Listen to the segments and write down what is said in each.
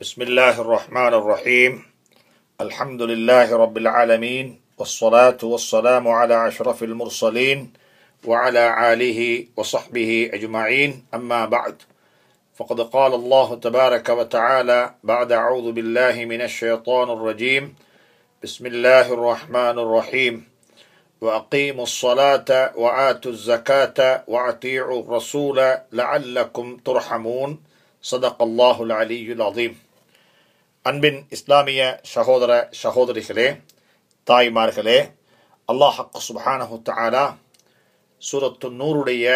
بسم الله الرحمن الرحيم الحمد لله رب العالمين والصلاة والسلام على أشرف المرسلين وعلى آله وصحبه أجمعين أما بعد فقد قال الله تبارك وتعالى بعد أعوذ بالله من الشيطان الرجيم بسم الله الرحمن الرحيم وأقيموا الصلاة وآتوا الزكاة وأطيعوا الرسول لعلكم ترحمون صدق الله العلي العظيم அன்பின் இஸ்லாமிய சகோதர சகோதரிகளே தாய்மார்களே அல்லாஹ் சுபஹானஹு தாலா சூரத்து நூறுடைய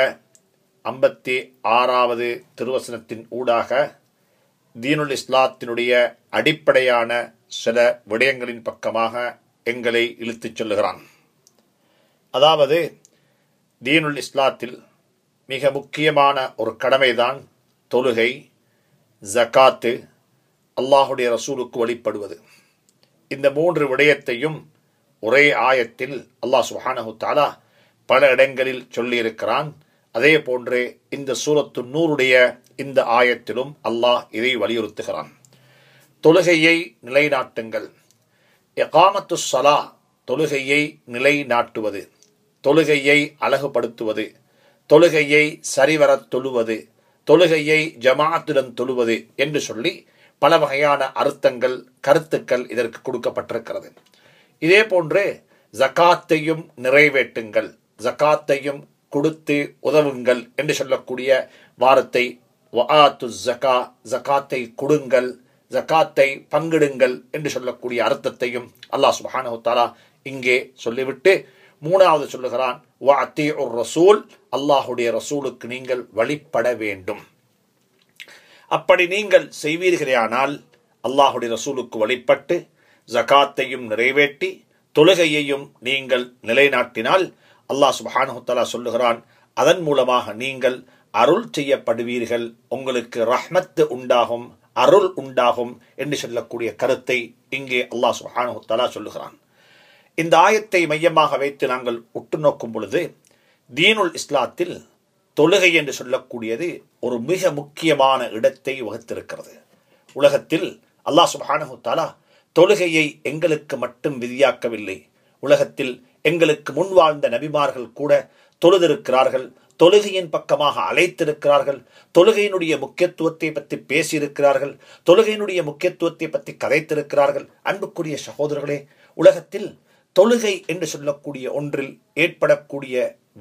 ஐம்பத்தி ஆறாவது திருவசனத்தின் ஊடாக தீனுல் இஸ்லாத்தினுடைய அடிப்படையான சில விடயங்களின் பக்கமாக எங்களை இழுத்துச் செல்லுகிறான். அதாவது தீனுல் இஸ்லாத்தில் மிக முக்கியமான ஒரு கடமைதான் தொழுகை ஜகாத்து அல்லாஹுடைய ரசூலுக்கு வழிபடுவது. இந்த மூன்று விடயத்தையும் ஒரே ஆயத்தில் அல்லாஹ் சுஹானஹு தாலா பல இடங்களில் சொல்லியிருக்கிறான். அதே போன்றே இந்த சூரத்து நூறுடைய இந்த ஆயத்திலும் அல்லாஹ் இதை வலியுறுத்துகிறான். தொழுகையை நிலைநாட்டுங்கள். எகாமத்து சலா தொழுகையை நிலைநாட்டுவது. தொழுகையை அழகுபடுத்துவது. தொழுகையை சரிவரத் தொழுவது. தொழுகையை ஜமாத்துடன் தொழுவது என்று சொல்லி பல வகையான அர்த்தங்கள் கருத்துக்கள் இதற்கு கொடுக்கப்பட்டிருக்கிறது. இதே போன்று ஜகாத்தையும் நிறைவேற்றுங்கள். ஜகாத்தையும் கொடுத்து உதவுங்கள் என்று சொல்லக்கூடிய வாரத்தை வஆத்து ஜகா ஜகாத்தை கொடுங்கள் ஜகாத்தை பங்கிடுங்கள் என்று சொல்லக்கூடிய அர்த்தத்தையும் அல்லாஹ் சுபஹானஹு தஆலா இங்கே சொல்லிவிட்டு மூணாவது சொல்லுகிறான் வஅத்தி ரசூல் அல்லாஹுடைய ரசூலுக்கு நீங்கள் வழிபட வேண்டும். அப்படி நீங்கள் செய்வீர்களேயானால் அல்லாஹுடைய ரசூலுக்கு வழிபட்டு ஜகாத்தையும் நிறைவேற்றி தொழுகையையும் நீங்கள் நிலைநாட்டினால் அல்லாஹ் சுபானுத்தலா சொல்லுகிறான் அதன் மூலமாக நீங்கள் அருள் செய்யப்படுவீர்கள். உங்களுக்கு ரஹ்மத்து உண்டாகும் அருள் உண்டாகும் என்று சொல்லக்கூடிய கருத்தை இங்கே அல்லாஹ் சுபஹானுத்தலா சொல்லுகிறான். இந்த ஆயத்தை மையமாக வைத்து நாங்கள் உற்று நோக்கும் பொழுது தீனுல் இஸ்லாத்தில் தொழுகை என்று சொல்லக்கூடியது ஒரு மிக முக்கியமான இடத்தை வகுத்திருக்கிறது. உலகத்தில் அல்லாஹ் சுபானு தாலா தொழுகையை எங்களுக்கு மட்டும் விதியாக்கவில்லை. உலகத்தில் எங்களுக்கு முன் வாழ்ந்த நபிமார்கள் கூட தொழுதிருக்கிறார்கள் தொழுகையின் பக்கமாக அழைத்திருக்கிறார்கள் தொழுகையினுடைய முக்கியத்துவத்தை பற்றி பேசியிருக்கிறார்கள் தொழுகையினுடைய முக்கியத்துவத்தை பற்றி கதைத்திருக்கிறார்கள். அன்புக்குரிய சகோதரர்களே உலகத்தில் தொழுகை என்று சொல்லக்கூடிய ஒன்றில் ஏற்படக்கூடிய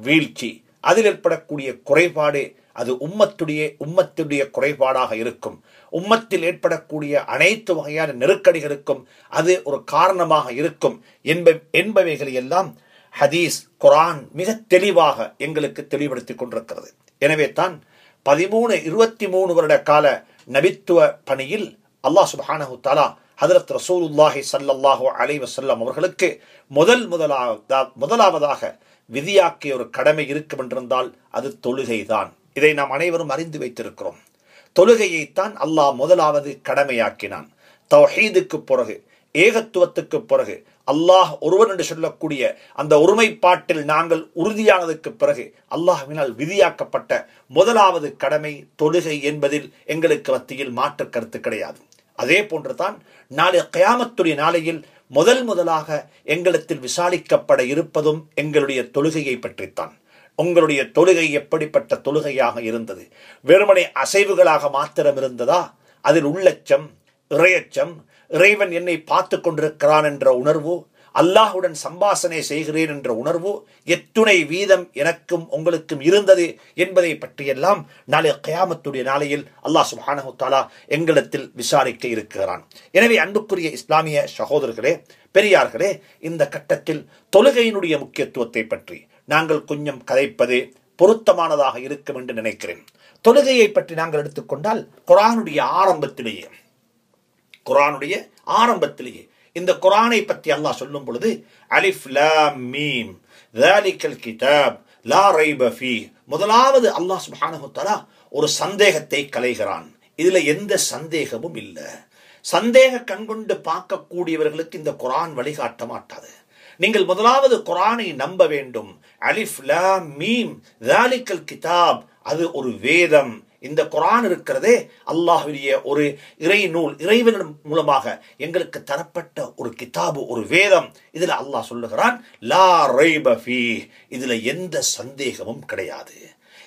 வீழ்ச்சி அதில் ஏற்படக்கூடிய குறைபாடு அது உம்மத்துடைய உம்மத்துடைய குறைபாடாக இருக்கும். உம்மத்தில் ஏற்படக்கூடிய அனைத்து வகையான நெருக்கடிகளுக்கும் அது ஒரு காரணமாக இருக்கும். என்ப என்பவைகளை எல்லாம் ஹதீஸ் குரான் மிக தெளிவாக எங்களுக்கு தெளிவுபடுத்திக் கொண்டிருக்கிறது. எனவே தான் பதிமூணு இருபத்தி மூணு வருட கால நபித்துவ பணியில் அல்லாஹ் சுபானஹு தாலா ஹதரத் ரசூலுல்லாஹி சல்லாஹூ அலை வசல்லம் அவர்களுக்கு முதல் முதலாவதா முதலாவதாக விதியாக்கிய ஒரு கடமை இருக்கும் என்றிருந்தால் அது தொழுகைதான். இதை நாம் அனைவரும் அறிந்து வைத்திருக்கிறோம். தொழுகையைத்தான் அல்லாஹ் முதலாவது கடமையாக்கினான். தௌஹீதுக்கு பிறகு ஏகத்துவத்துக்கு பிறகு அல்லாஹ் ஒருவன் என்று சொல்லக்கூடிய அந்த ஒருமைப்பாட்டில் நாங்கள் உறுதியானதுக்கு பிறகு அல்லாஹ்வினால் விதியாக்கப்பட்ட முதலாவது கடமை தொழுகை என்பதில் எங்களுக்கு மத்தியில் மாற்று கருத்து கிடையாது. அதே போன்றுதான் நாளை கயாமத்துடைய நாளையில் முதல் முதலாக எங்களிடத்தில் விசாரிக்கப்பட இருப்பதும் எங்களுடைய தொழுகையை பற்றித்தான். உங்களுடைய தொழுகை எப்படிப்பட்ட தொழுகையாக இருந்தது? வெறுமனை அசைவுகளாக மாத்திரம் இருந்ததா? அதில் உள்ளச்சம் இறையச்சம் இறைவன் என்னை பார்த்து கொண்டிருக்கிறான் என்ற உணர்வு அல்லாஹுடன் சம்பாசனை செய்கிறேன் என்ற உணர்வு எத்துணை வீதம் எனக்கும் உங்களுக்கும் இருந்தது என்பதை பற்றியெல்லாம் நாளை கயாமத்துடைய நாளையில் அல்லாஹ் சுபானு தாலா எங்களிடத்தில் விசாரிக்க இருக்கிறான். எனவே அன்புக்குரிய இஸ்லாமிய சகோதரர்களே பெரியார்களே இந்த கட்டத்தில் தொழுகையினுடைய முக்கியத்துவத்தை பற்றி நாங்கள் கொஞ்சம் கதைப்பது பொருத்தமானதாக இருக்கும் என்று நினைக்கிறேன். தொழுகையை பற்றி நாங்கள் எடுத்துக்கொண்டால் குரானுடைய ஆரம்பத்திலேயே குரானுடைய ஆரம்பத்திலேயே இந்த குரானை பற்றி அல்லாஹ் சொல்லும் பொழுது அலிஃப் லாம் மீம் தாலிக்கல் கிதாப் லா ரைப முதலாவது அல்லாஹ் சுப்ஹானஹு ஒரு சந்தேகத்தை கலைகிறான் இதுல எந்த சந்தேகமும் இல்லை. சந்தேக கண்கொண்டு பார்க்கக்கூடியவர்களுக்கு இந்த குரான் வழிகாட்ட மாட்டாது. நீங்கள் முதலாவது குரானை நம்ப வேண்டும். அலிஃப் லாம் மீம் தாலிக்கல் கிதாப். அது ஒரு வேதம். இந்த குரான் இருக்கிறதே அல்லாஹுடைய ஒரு இறை நூல் இறைவன் மூலமாக எங்களுக்கு தரப்பட்ட ஒரு கிதாபு ஒரு வேதம். இதுல அல்லாஹ் சொல்லுகிறான் லா ரைப ஃபீ. இதுல எந்த சந்தேகமும் கிடையாது.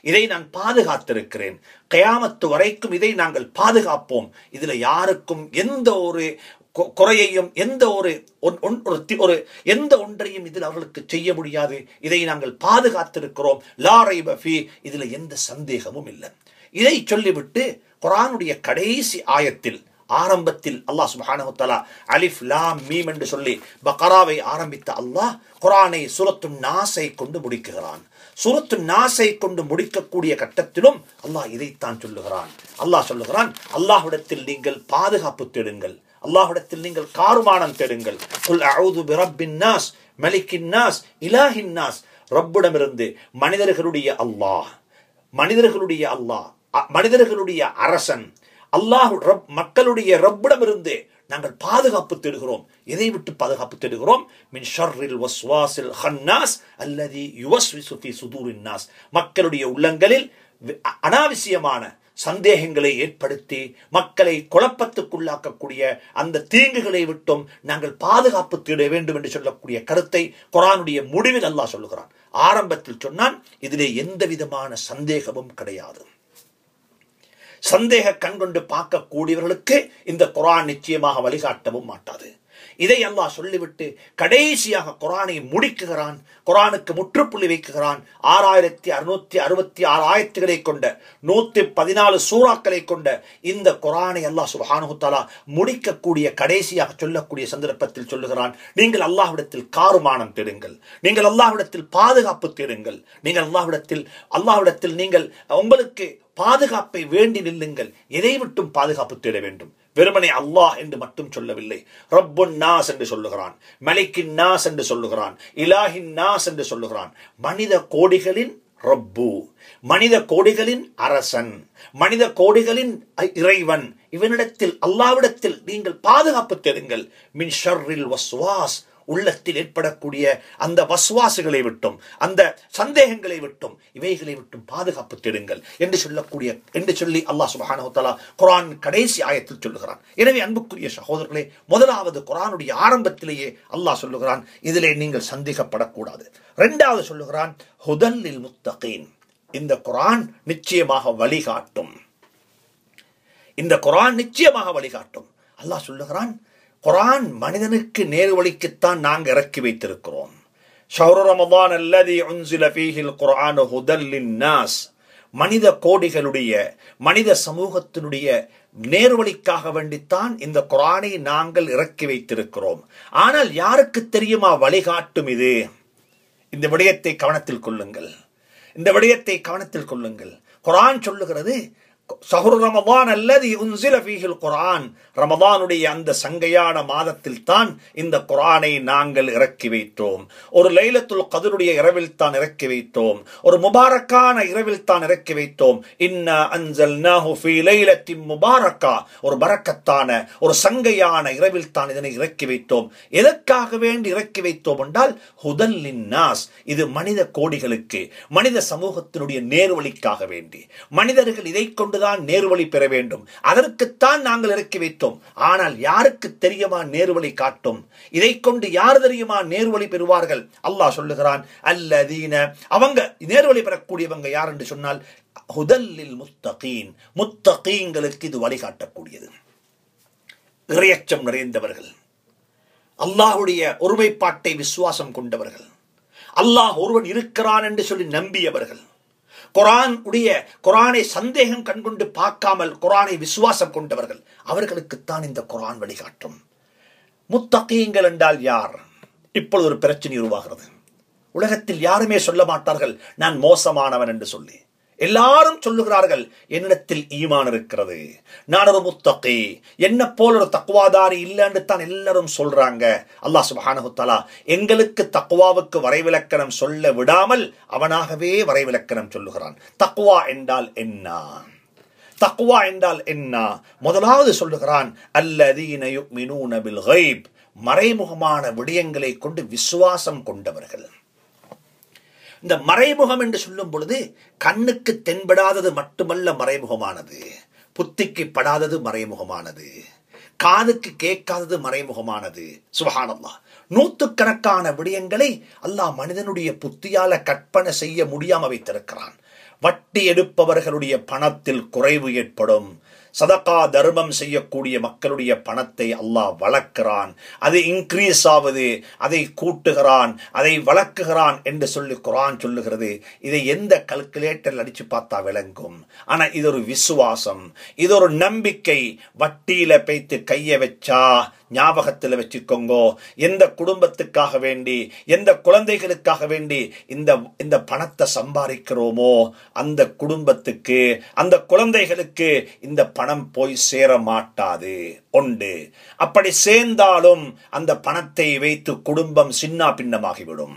இதை நான் பாதுகாத்திருக்கிறேன். கயாமத்து வரைக்கும் இதை நாங்கள் பாதுகாப்போம். இதுல யாருக்கும் எந்த ஒரு கொ- குறையையும் எந்த ஒரு ஒன்- ஒன்- ஒரு ஒரு எந்த ஒன்றையும் இதில் அவர்களுக்கு செய்ய முடியாது. இதை நாங்கள் பாதுகாத்திருக்கிறோம். லாரை பஃபி இதுல எந்த சந்தேகமும் இல்லை. இதை சொல்லிவிட்டு குரானுடைய கடைசி ஆயத்தில் ஆரம்பத்தில் அல்லாஹ் சுப்ஹானஹு அலிஃப் லாம் மீம் என்று சொல்லி பக்கராவை ஆரம்பித்த அல்லாஹ் குரானை சுரத்து நாசை கொண்டு முடிக்குகிறான் சுரத்து நாசை கொண்டு முடிக்கக்கூடிய கட்டத்திலும் அல்லாஹ் இதைத்தான் சொல்லுகிறான். அல்லாஹ் சொல்லுகிறான் அல்லாஹ்விடத்தில் நீங்கள் பாதுகாப்பு தேடுங்கள். அல்லாஹ்விடத்தில் நீங்கள் காருமானம் தேடுங்கள். குல் அஊது பிரப்பின் நாஸ் மலிக்கின் நாஸ் இலாஹின் நாஸ். ரப்பிடமிருந்து மனிதர்களுடைய அல்லாஹ் மனிதர்களுடைய அல்லாஹ் மனிதர்களுடைய அரசன் அல்லாஹ் ரப் மக்களுடைய ரப்பிடமிருந்து நாங்கள் பாதுகாப்பு தேடுகிறோம். எதை விட்டு பாதுகாப்பு தேடுகிறோம்? மின் ஷர்ரில் வஸ்வாசில் ஹன்னாஸ் அல்லது யுவஸ் விசுஃபி சுதூரின் நாஸ். மக்களுடைய உள்ளங்களில் அனாவசியமான சந்தேகங்களை ஏற்படுத்தி மக்களை குழப்பத்துக்குள்ளாக்கக்கூடிய அந்த தீங்குகளை விட்டும் நாங்கள் பாதுகாப்பு தேட வேண்டும் என்று சொல்லக்கூடிய கருத்தை குரானுடைய முடிவில் அல்லாஹ் சொல்லுகிறான். ஆரம்பத்தில் சொன்னான் இதிலே எந்த விதமான சந்தேகமும் கிடையாது. சந்தேக கண் கொண்டு பார்க்கக்கூடியவர்களுக்கு இந்த குரான் நிச்சயமாக வழிகாட்டவும் மாட்டாது. இதை அல்லாஹ் சொல்லிவிட்டு கடைசியாக குரானை முடிக்குகிறான் குரானுக்கு முற்றுப்புள்ளி வைக்குகிறான். ஆறாயிரத்தி அறுநூத்தி அறுபத்தி ஆறு ஆயத்துகளை கொண்ட நூத்தி பதினாலு சூறாக்களை கொண்ட இந்த குரானை அல்லாஹ் சுப்ஹானஹு முடிக்கக்கூடிய கடைசியாக சொல்லக்கூடிய சந்தர்ப்பத்தில் சொல்லுகிறான். நீங்கள் அல்லாஹ்விடத்தில் காருமானம் தேடுங்கள். நீங்கள் அல்லாஹ்விடத்தில் பாதுகாப்பு தேடுங்கள். நீங்கள் அல்லாஹ்விடத்தில் அல்லாஹ்விடத்தில் நீங்கள் உங்களுக்கு பாதுகாப்பை வேண்டி நில்லுங்கள். எதை விட்டும் பாதுகாப்பு தேட வேண்டும். வெறுமனை அல்லாஹ் என்று மட்டும் சொல்லவில்லை. ரப்புன் நாஸ் என்று சொல்லுகிறான். மலிக்கின் நாஸ் என்று சொல்லுகிறான். இலாஹின் நாஸ் என்று சொல்லுகிறான். மனித கோடிகளின் ரப்பு. மனித கோடிகளின் அரசன். மனித கோடிகளின் இறைவன். இவனிடத்தில் அல்லாவிடத்தில் நீங்கள் பாதுகாப்பு தேடுங்கள். மின் ஷர்ரில் வஸ்வாஸ். உள்ளத்தில் ஏற்படக்கூடிய அந்த வசுவாசுகளை விட்டும் அந்த சந்தேகங்களை விட்டும் இவைகளை விட்டும் பாதுகாப்பு தேடுங்கள் என்று சொல்லக்கூடிய என்று சொல்லி அல்லாஹ் சுப்ஹானஹு குரான் கடைசி ஆயத்தில் சொல்லுகிறான். எனவே அன்புக்குரிய சகோதரர்களே முதலாவது குரானுடைய ஆரம்பத்திலேயே அல்லாஹ் சொல்லுகிறான் இதிலே நீங்கள் சந்தேகப்படக்கூடாது. இரண்டாவது சொல்லுகிறான் ஹுதல்லில் முத்தகீன். இந்த குரான் நிச்சயமாக வழிகாட்டும். இந்த குரான் நிச்சயமாக வழிகாட்டும். அல்லாஹ் சொல்லுகிறான் குரான் மனிதனுக்கு நேர் வழிக்குத்தான் நாங்கள் இறக்கி வைத்திருக்கிறோம். ஷஹ்ரு ரமதான் அல்லதி உன்சில ஃபீஹில் ஹுதல் லின்னாஸ். மனித கோடிகளுடைய மனித சமூகத்தினுடைய நேர்வழிக்காக வேண்டித்தான் இந்த குரானை நாங்கள் இறக்கி வைத்திருக்கிறோம். ஆனால் யாருக்கு தெரியுமா வழிகாட்டும் இது? இந்த விடயத்தை கவனத்தில் கொள்ளுங்கள். இந்த விடயத்தை கவனத்தில் கொள்ளுங்கள். குரான் சொல்லுகிறது சஹுர் ரமதான் அல்லது உன்சில ஃபீஹில் குரான் ரமதானுடைய அந்த சங்கையான மாதத்தில் தான் இந்த குரானை நாங்கள் இறக்கி வைத்தோம். ஒரு லைலத்துல் கதருடைய இரவில் தான் இறக்கி வைத்தோம். ஒரு முபாரக்கான இரவில் தான் இறக்கி வைத்தோம். இன்னா அன்சல்நாஹு ஃபீ லைலத்தின் முபாரக்கா. ஒரு பரக்கத்தான ஒரு சங்கையான இரவில் தான் இதனை இறக்கி வைத்தோம். எதற்காக வேண்டி இறக்கி வைத்தோம் என்றால் ஹுதல்லின் நாஸ் இது மனித கோடிகளுக்கு மனித சமூகத்தினுடைய நேர்வழிக்காக வேண்டி. மனிதர்கள் இதை கொண்டு கொண்டுதான் நேர்வழி பெற வேண்டும். அதற்குத்தான் நாங்கள் இறக்கி வைத்தோம். ஆனால் யாருக்கு தெரியுமா நேர்வழி காட்டும்? இதை கொண்டு யார் தெரியுமா நேர்வழி பெறுவார்கள்? அல்லாஹ் சொல்லுகிறான் அல்லதீன அவங்க நேர்வழி பெறக்கூடியவங்க யார் என்று சொன்னால் ஹுதல்லில் முத்தகீன். முத்தகீங்களுக்கு இது வழிகாட்டக்கூடியது. இறையச்சம் நிறைந்தவர்கள். அல்லாஹுடைய ஒருமைப்பாட்டை விசுவாசம் கொண்டவர்கள். அல்லாஹ் ஒருவன் இருக்கிறான் என்று சொல்லி நம்பியவர்கள். குரான் உடைய குரானை சந்தேகம் கண்கொண்டு பார்க்காமல் குரானை விசுவாசம் கொண்டவர்கள் அவர்களுக்குத்தான் இந்த குரான் வழிகாட்டும். முத்தகீங்கள் என்றால் யார்? இப்பொழுது ஒரு பிரச்சனை உருவாகிறது. உலகத்தில் யாருமே சொல்ல மாட்டார்கள் நான் மோசமானவன் என்று சொல்லி. எல்லாரும் சொல்லுகிறார்கள் என்னிடத்தில் ஈமான் இருக்கிறது. நான் ஒரு முத்தகி என்ன போல் ஒரு தக்குவாதாரி இல்லைன்னு தான் எல்லாரும் சொல்றாங்க. அல்லாஹ் சுபஹானஹு எங்களுக்கு தக்குவாவுக்கு வரைவிலக்கணம் சொல்ல விடாமல் அவனாகவே வரைவிலக்கணம் சொல்லுகிறான். தக்குவா என்றால் என்ன? தக்குவா என்றால் என்ன? முதலாவது சொல்லுகிறான் அல்லதீன யுமினூன பில் மறைமுகமான விடயங்களை கொண்டு விசுவாசம் கொண்டவர்கள். இந்த மறைமுகம் என்று சொல்லும் பொழுது கண்ணுக்கு தென்படாதது மட்டுமல்ல மறைமுகமானது புத்திக்கு படாதது மறைமுகமானது காதுக்கு கேட்காதது மறைமுகமானது. சுபஹானல்லா. நூத்துக்கணக்கான விடயங்களை அல்லாஹ் மனிதனுடைய புத்தியால கற்பனை செய்ய முடியாம வைத்திருக்கிறான். வட்டி எடுப்பவர்களுடைய பணத்தில் குறைவு ஏற்படும். சதக்கா தர்மம் செய்யக்கூடிய மக்களுடைய பணத்தை அல்லாஹ் வளர்க்கிறான். அது இன்க்ரீஸ் ஆவது அதை கூட்டுகிறான் அதை வளர்க்குகிறான் என்று சொல்லி குரான் சொல்லுகிறது. இதை எந்த கல்குலேட்டர் அடிச்சு பார்த்தா விளங்கும். ஆனா இது ஒரு விசுவாசம். இது ஒரு நம்பிக்கை. வட்டியில பேய்த்து கைய வச்சா ஞாபகத்தில் வச்சுக்கோங்கோ. எந்த குடும்பத்துக்காக வேண்டி எந்த குழந்தைகளுக்காக வேண்டி இந்த இந்த பணத்தை சம்பாதிக்கிறோமோ அந்த குடும்பத்துக்கு அந்த குழந்தைகளுக்கு இந்த பணம் போய் சேர மாட்டாது. உண்டு. அப்படி சேர்ந்தாலும் அந்த பணத்தை வைத்து குடும்பம் சின்னா பின்னமாகிவிடும்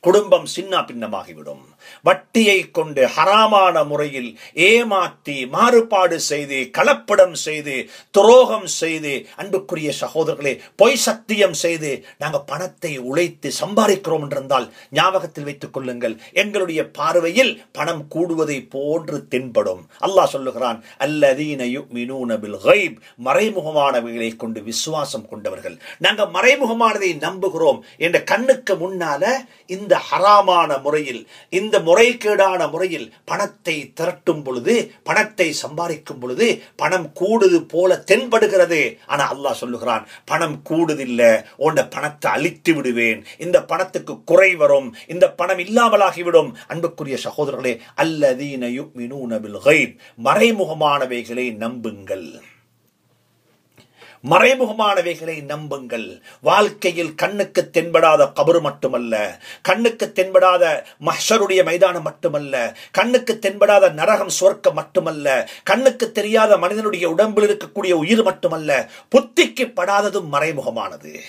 குடும்பம் சின்ன பின்னமாகிவிடும் வட்டியை கொண்டு ஹராமான முறையில் ஏமாற்றி மாறுபாடு செய்து கலப்படம் செய்து துரோகம் செய்து அன்புக்குரிய சகோதரர்களே பொய் சத்தியம் செய்து நாங்கள் பணத்தை உழைத்து சம்பாதிக்கிறோம் என்றிருந்தால் ஞாபகத்தில் வைத்துக் கொள்ளுங்கள். எங்களுடைய பார்வையில் பணம் கூடுவதை போன்று தென்படும். அல்லாஹ் சொல்லுகிறான் அல்லதீனையு மினூனபில் ஹைப் மறைமுகமானவைகளை கொண்டு விசுவாசம் கொண்டவர்கள். நாங்கள் மறைமுகமானதை நம்புகிறோம் என்ற கண்ணுக்கு முன்னால இந்த ஹராமான முறையில் இந்த இந்த முறைகேடான முறையில் பணத்தை திரட்டும் பொழுது பணத்தை சம்பாதிக்கும் பொழுது பணம் கூடுது போல தென்படுகிறது. ஆனால் அல்லாஹ் சொல்லுகிறான் பணம் கூடுதில்ல உன்னை பணத்தை அழித்து விடுவேன். இந்த பணத்துக்கு குறை வரும் இந்த பணம் இல்லாமலாகிவிடும். அன்புக்குரிய சகோதரர்களே அல்லதீன மறைமுகமானவைகளை நம்புங்கள். மறைமுகமானவைகளை நம்புங்கள். வாழ்க்கையில் கண்ணுக்கு தென்படாத கபரு மட்டுமல்ல கண்ணுக்கு தென்படாத மஹருடைய மைதானம் மட்டுமல்ல கண்ணுக்கு தென்படாத நரகம் சொர்க்கம் மட்டுமல்ல கண்ணுக்கு தெரியாத மனிதனுடைய உடம்பில் இருக்கக்கூடிய உயிர் மட்டுமல்ல புத்திக்கு படாததும் மறைமுகமானது.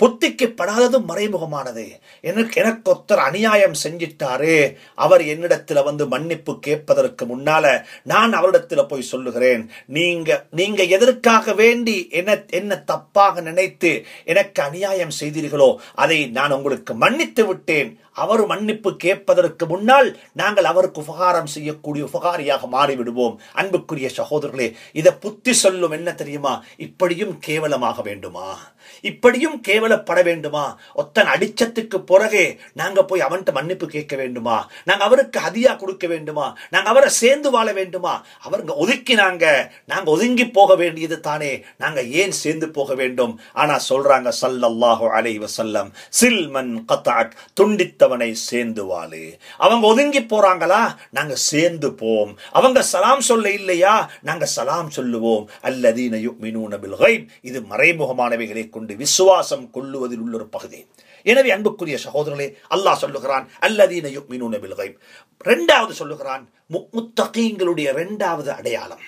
புத்திக்கு படாததும் மறைமுகமானது. எனக்கு எனக்கு ஒருத்தர் அநியாயம் செஞ்சிட்டாரு. அவர் என்னிடத்துல வந்து மன்னிப்பு கேட்பதற்கு முன்னால நான் அவரிடத்துல போய் சொல்லுகிறேன். நீங்க நீங்க எதற்காக வேண்டி என்ன என்ன தப்பாக நினைத்து எனக்கு அநியாயம் செய்தீர்களோ அதை நான் உங்களுக்கு மன்னித்து விட்டேன். அவர் மன்னிப்பு கேட்பதற்கு முன்னால் நாங்கள் அவருக்கு உபகாரம் செய்யக்கூடிய உபகாரியாக மாறிவிடுவோம். அன்புக்குரிய சகோதரர்களே இதை புத்தி சொல்லும் என்ன தெரியுமா? இப்படியும் கேவலமாக வேண்டுமா? இப்படியும் கேவலப்பட வேண்டுமா ஒத்தன் அடிச்சத்துக்கு பிறகு நாங்க போய் அவன்கிட்ட மன்னிப்பு கேட்க வேண்டுமா? நாங்க அவருக்கு ஹதியா கொடுக்க வேண்டுமா? நாங்க அவரை சேர்ந்து வாழ வேண்டுமா? அவருங்க ஒதுக்கினாங்க. நாங்க ஒதுங்கி போக வேண்டியது தானே. நாங்க ஏன் சேர்ந்து போக வேண்டும்? ஆனா சொல்றாங்க சல்லல்லாஹு அலைவ செல்லம் சில்மன் கத்தாட் துண்டித்தவனை சேர்ந்து வாழு. அவங்க ஒதுங்கி போறாங்களா? நாங்க சேர்ந்து போம் அவங்க சலாம் சொல்ல இல்லையா? நாங்க சலாம் சொல்லுவோம். அல்லதீன மினு பில் இது மறைமுகமானவைகளை கொண்டு என்று விசுவாசம் கொள்ளுவதில் உள்ள ஒரு பகுதி. எனவே அன்புக்குரிய சகோதரர்களே அல்லாஹ் சொல்லுகிறான் அல்லதீன யுமினூன பில் ரெண்டாவது சொல்லுகிறான் முத்தகீங்களுடைய ரெண்டாவது அடையாளம்.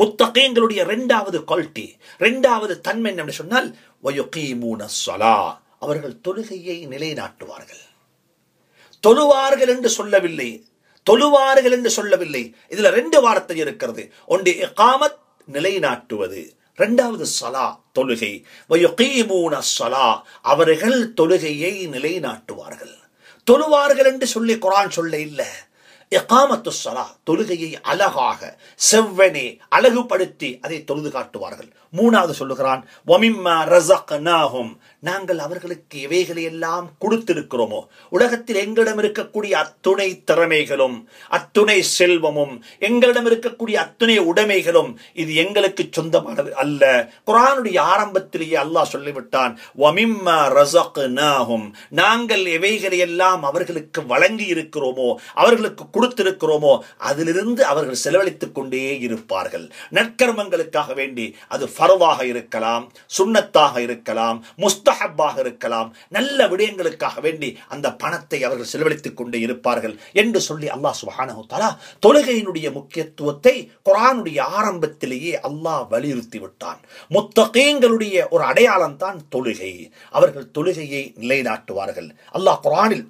முத்தகீங்களுடைய ரெண்டாவது குவாலிட்டி ரெண்டாவது தன்மை என்ன சொன்னால் வயுகீமூன சொலா அவர்கள் தொழுகையை நிலைநாட்டுவார்கள். தொழுவார்கள் என்று சொல்லவில்லை தொழுவார்கள் என்று சொல்லவில்லை. இதுல ரெண்டு வார்த்தை இருக்கிறது. ஒன்று இகாமத் நிலைநாட்டுவது. இரண்டாவது சலா தொழுகை. வயுகீமூன அவர்கள் தொழுகையை நிலைநாட்டுவார்கள். தொழுவார்கள் என்று சொல்லி குரான் சொல்ல இல்லை. எகாமத்து சலா தொழுகையை அழகாக செவ்வனே அழகுபடுத்தி அதை தொழுது காட்டுவார்கள். மூணாவது சொல்லுகிறான் நாங்கள் அவர்களுக்கு எவைகளை எல்லாம் கொடுத்திருக்கிறோமோ? உலகத்தில் எங்களிடம் இருக்கக்கூடிய அத்துணை திறமைகளும் அத்துணை செல்வமும் எங்களிடம் இருக்கக்கூடிய அத்துணை உடைமைகளும் இது எங்களுக்கு சொந்தமானது அல்ல. குரானுடைய ஆரம்பத்திலேயே அல்லாஹ் சொல்லிவிட்டான் நாங்கள் எவைகளை எல்லாம் அவர்களுக்கு வழங்கி இருக்கிறோமோ அவர்களுக்கு கொடுத்திருக்கிறோமோ அதிலிருந்து அவர்கள் செலவழித்துக் கொண்டே இருப்பார்கள். நற்கர்மங்களுக்காக வேண்டி அது ஃபரவாக இருக்கலாம் சுண்ணத்தாக இருக்கலாம் முஸ்தஹப்பாக இருக்கலாம். நல்ல விடயங்களுக்காக வேண்டி அந்த பணத்தை அவர்கள் செலவழித்துக் கொண்டே இருப்பார்கள் என்று சொல்லி அல்லாஹ் சுப்ஹானஹு தலா தொழுகையினுடைய முக்கியத்துவத்தை குரானுடைய ஆரம்பத்திலேயே அல்லாஹ் வலியுறுத்தி விட்டான். முத்தகீங்களுடைய ஒரு அடையாளம் தான் தொழுகை. அவர்கள் தொழுகையை நிலைநாட்டுவார்கள். அல்லாஹ் குரானில்